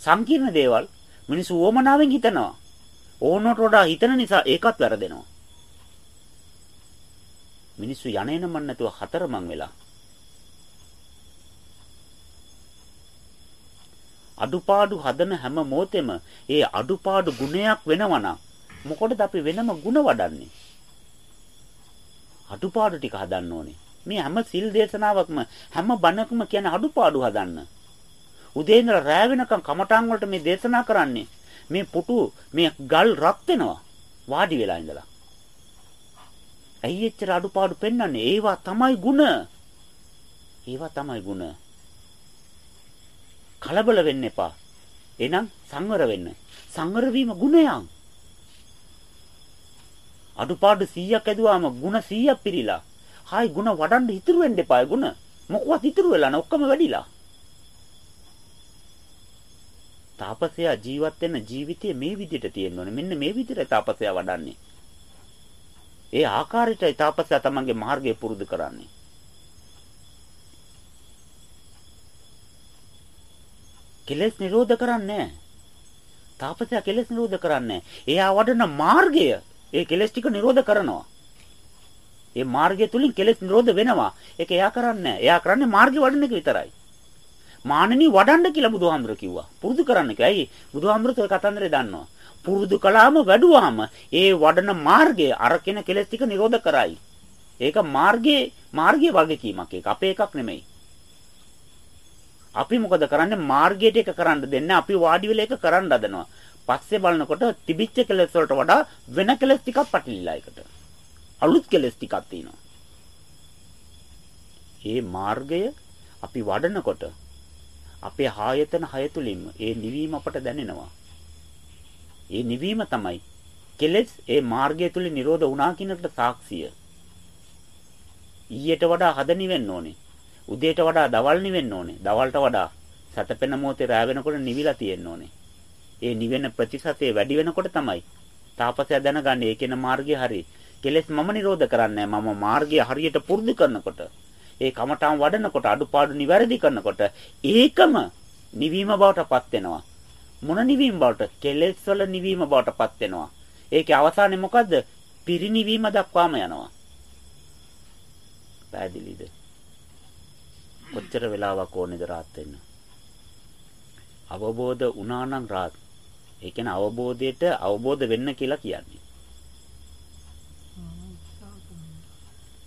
සංකීර්ණ දේවල් මිනිස්සු ඕමනාවෙන් හිතනවා. ඕනට වඩා හිතන නිසා ඒකත් වැරදෙනවා. මිනිස්සු යන එන මන් නැතුව හතරමං වෙලා අඩුපාඩු හදන හැම මොහොතෙම ඒ අඩුපාඩු ගුණයක් වෙනවනම් මොකටද අපි වෙනම ಗುಣ වඩන්නේ අඩුපාඩු ටික හදන්න ඕනේ මේ හැම සිල් දේශනාවක්ම හැම බණකම කියන අඩුපාඩු හදන්න උදේ ඉඳලා රෑ වෙනකම් කමටාන් වලට මේ දේශනා කරන්නේ මේ පුටු මේ ගල් රත් වෙනවා වාඩි වෙලා ඉඳලා ඇයි එච්චර අඩුපාඩු පෙන්වන්නේ? ඒවා තමයි ಗುಣ. ඒවා තමයි ಗುಣ. කලබල වෙන්න එපා. එහෙනම් සංවර වෙන්න. සංවර වීම ගුණයක්. අඩුපාඩු 100ක් ඇදුවාම ಗುಣ 100ක් පිරීලා. හායි ಗುಣ වඩන්න ඉතුරු වෙන්න එපා. ಗುಣ මොකවත් ඉතුරු වෙලා නැ ඔක්කොම වැඩිලා. තාපසයා ජීවත් වෙන ජීවිතය මේ විදිහට තියෙන්න ඕනේ. මෙන්න මේ විදිහට තාපසයා වඩන්නේ. ඒ ආකාරයටයි තාපසයා තමන්ගේ මාර්ගය පුරුදු කරන්නේ. කෙලෙස් නිරෝධ කරන්නේ තාපසයා කෙලෙස් නිරෝධ කරන්නේ එයා වඩන මාර්ගය ඒ කෙලෙස් ටික නිරෝධ කරනවා. ඒ මාර්ගය තුලින් කෙලෙස් නිරෝධ වෙනවා. ඒක එයා කරන්නේ එයා කරන්නේ මාර්ගය වඩන එක විතරයි. මානනී වඩන්න කියලා බුදුහාමුදුර කිව්වා. පුරුදු කරන්න කියලා. ඇයි? බුදුහාමුදුරත් ඔය කතන්දරේ දන්නවා. පුරුදු කළාම වැඩුවාම ඒ වඩන මාර්ගය අරකින කෙලෙස් ටික නිරෝධ කරයි. ඒක මාර්ගයේ මාර්ගයේ වගකීමක් ඒක අපේ එකක් නෙමෙයි. අපි මොකද කරන්නේ මාර්ගයට එක කරන්න දෙන්නේ අපි වාඩි වෙලා එක කරන්න හදනවා. පස්සේ බලනකොට තිබිච්ච කෙලෙස් වලට වඩා වෙන කෙලෙස් ටිකක් පැටලිලා එකට. අලුත් කෙලෙස් ටිකක් තියෙනවා. මේ මාර්ගය අපි වඩනකොට අපේ ආයතන හය තුලින්ම ඒ නිවීම අපට දැනෙනවා. ඒ නිවීම තමයි කෙලෙස් ඒ මාර්ගය තුල නිරෝධ වුණා කියනකට සාක්ෂිය. ඊයට වඩා හද නිවෙන්න ඕනේ. උදේට වඩා දවල් නිවෙන්න ඕනේ. දවල්ට වඩා සතපෙන මොහොතේ රැ වෙනකොට නිවිලා තියෙන්න ඕනේ. ඒ නිවෙන ප්‍රතිශතය වැඩි වෙනකොට තමයි තාපසයා දැනගන්නේ ඒකේන මාර්ගය හරි. කෙලෙස් මම නිරෝධ කරන්නේ මම මාර්ගය හරියට පුරුදු කරනකොට ඒ කමඨාන් වඩනකොට අඩුපාඩු නිවැරදි කරනකොට ඒකම නිවීම බවට පත් වෙනවා. මොන නිවීම බවට කෙලෙස් වල නිවීම බවටපත් වෙනවා. ඒකේ අවසානයේ මොකද්ද? පිරිනිවීම දක්වාම යනවා. පැහැදිලිද? කොච්චර වෙලාවක් ඕනේද rahat වෙන්න? අවබෝධ වුණා නම් rahat. ඒ කියන්නේ අවබෝධයට අවබෝධ වෙන්න කියලා කියන්නේ.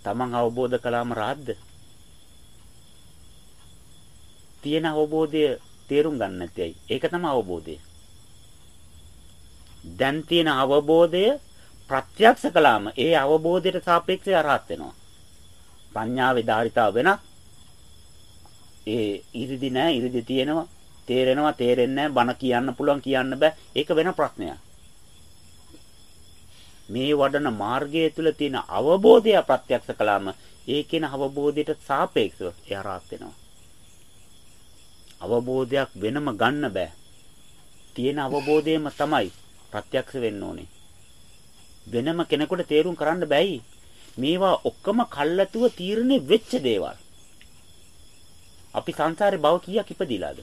තමන් අවබෝධ කළාම rahatද? තියෙන අවබෝධය තේරුම් ගන්න නැති ඇයි? ඒක තමයි අවබෝධය. දැන් තියෙන අවබෝධය ප්‍රත්‍යක්ෂ කළාම ඒ අවබෝධයට සාපේක්ෂව අරහත් වෙනවා. පඤ්ඤාවේ ධාරිතාව වෙනස්. ඒ ඉරිදි නෑ ඉරිදි තියෙනවා. තේරෙනවා තේරෙන්නේ නෑ බණ කියන්න පුළුවන් කියන්න බෑ. ඒක වෙන ප්‍රශ්නයක්. මේ වඩන මාර්ගය තුල තියෙන අවබෝධය ප්‍රත්‍යක්ෂ කළාම ඒ කියන අවබෝධයට සාපේක්ෂව එයා රාත් වෙනවා. අවබෝධයක් වෙනම ගන්න බෑ. තියෙන අවබෝධයම තමයි ප්‍රත්‍යක්ෂ වෙන්න ඕනේ. වෙනම කෙනෙකුට තේරුම් කරන්න බෑයි. මේවා ඔක්කොම කල්ැතුව තීරණය වෙච්ච දේවල්. අපි සංසාරේ භව කීයක් ඉපදිලාද?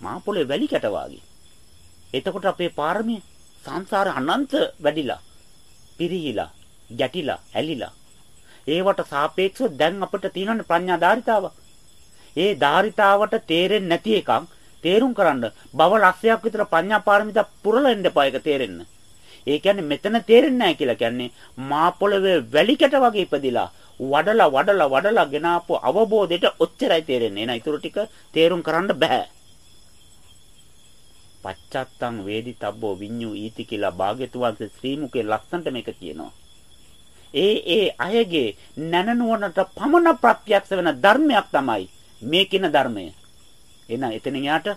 මා පොළේ වැලි කැට වාගේ. එතකොට අපේ පාරමී සංසාර අනන්ත වැඩිලා, පිරිහිලා, ගැටිලා, ඇලිලා. ඒවට සාපේක්ෂව දැන් අපිට තියෙන ප්‍රඥා ධාරිතාව. ඒ ධාරිතාවට තේරෙන්නේ නැති එකක් තේරුම් කරන්න බව ලක්ෂයක් විතර ප්‍රඥා පාරමිතා පුරලා ඉන්න එපා ඒක තේරෙන්න. ඒ කියන්නේ මෙතන තේරෙන්නේ නැහැ කියලා කියන්නේ මා පොළවේ වැලිකට වගේ ඉපදිලා වඩලා වඩලා වඩලා ගෙනාපු අවබෝධයට ඔච්චරයි තේරෙන්නේ. එන ඊටු ටික තේරුම් කරන්න බෑ. පච්චත්තං වේදිතබ්බෝ විඤ්ඤු ඊති කියලා භාග්‍යතුන්සේ ශ්‍රී මුකේ ලස්සන්ට මේක කියනවා. ඒ ඒ අයගේ නැනනුවනට පමණ ප්‍රත්‍යක්ෂ වෙන ධර්මයක් තමයි මේ කියන ධර්මය. එහෙනම් එතනින් යාට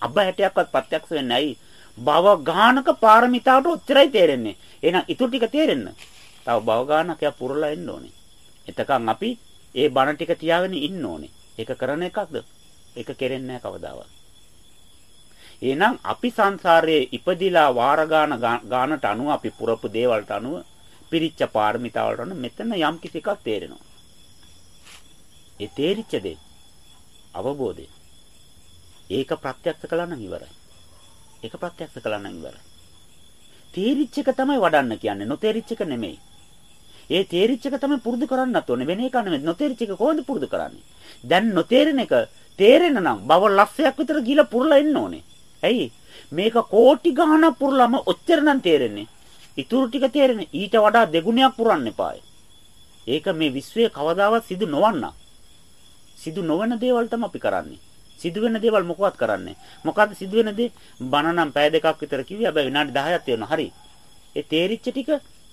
අබ හැටයක්වත් ප්‍රත්‍යක්ෂ වෙන්නේ නැයි. භව ගානක පාරමිතාවට උච්චරයි තේරෙන්නේ. එහෙනම් ඊටු ටික තේරෙන්න. තව භව ගානක් යා පුරලා එන්න ඕනේ. එතකන් අපි ඒ බණ ටික තියාගෙන ඉන්න ඕනේ. ඒක කරන එකක්ද? ඒක කෙරෙන්නේ නැහැ කවදාවත්. එහෙනම් අපි සංසාරයේ ඉපදිලා වාර ගාන ගානට අනුව අපි පුරපු දේවල්ට අනුව පිරිච්ච පාරමිතාවලට අනුව මෙතන යම් කිසි එකක් තේරෙනවා. ඒ තේරිච්ච දේ අවබෝධය. ඒක ප්‍රත්‍යක්ෂ කළා නම් ඉවරයි. ඒක ප්‍රත්‍යක්ෂ කළා නම් ඉවරයි. තේරිච්ච එක තමයි වඩන්න කියන්නේ නොතේරිච්ච එක නෙමෙයි. ඒ තේරිච්ච එක තමයි පුරුදු කරන්නත් ඕනේ. වෙන එක නෙමෙයි. නොතේරිච්ච එක කොහොමද පුරුදු කරන්නේ? දැන් නොතේරෙන එක තේරෙන නම් බව ලක්ෂයක් විතර ගිහලා පුරලා එන්න ඕනේ. ඇයි? මේක කෝටි ගාණක් පුරලම ඔච්චර නම් තේරෙන්නේ. ඊටු ටික තේරෙන්නේ ඊට වඩා දෙගුණයක් පුරන්න එපායි. ඒක මේ විශ්වයේ කවදාවත් සිදු නොවන්න. සිදු නොවන දේවල් තමයි අපි කරන්නේ. සිදු වෙන දේවල් මොකවත් කරන්නේ. මොකද්ද සිදු වෙන දේ? බණ නම් පැය දෙකක් විතර කිව්වේ. හැබැයි විනාඩි 10ක් තියෙනවා. හරි. ඒ තේරිච්ච ටික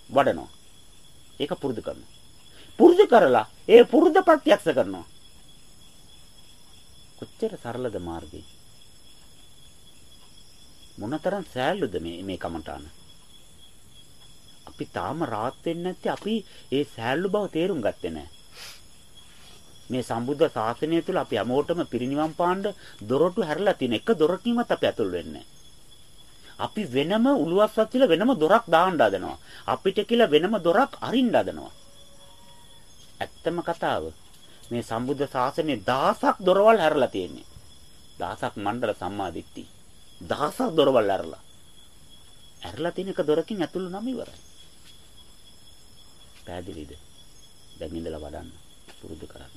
වඩනවා. ඒක පුරුදු කරනවා. පුරුදු කරලා ඒ පුරුද්ද ප්‍රත්‍යක්ෂ කරනවා. කොච්චර සරලද මාර්ගය? මොනතරම් සෑහලුද මේ මේ කමටාන? අපි තාම rahat වෙන්නේ නැත්තේ අපි ඒ සෑහලු බව තේරුම් ගත්තේ නැහැ. මේ සම්බුද්ධ ශාසනය තුළ අපි හැමෝටම පිරිනිවන් පාන්න දොරටු හැරලා තියෙන එක දොරකින්වත් අපි ඇතුල් වෙන්නේ අපි වෙනම උළුවස්සක් කියලා වෙනම දොරක් දාන්න හදනවා. අපිට කියලා වෙනම දොරක් අරින්න හදනවා. ඇත්තම කතාව මේ සම්බුද්ධ ශාසනයේ දහසක් දොරවල් හැරලා තියෙන්නේ. දහසක් මණ්ඩල සම්මාදිට්ඨි. දහසක් දොරවල් හැරලා. හැරලා තියෙන එක දොරකින් ඇතුළු නම් ඉවරයි. පැහැදිලිද? දැන් ඉඳලා වඩන්න. පුරුදු කරන්න.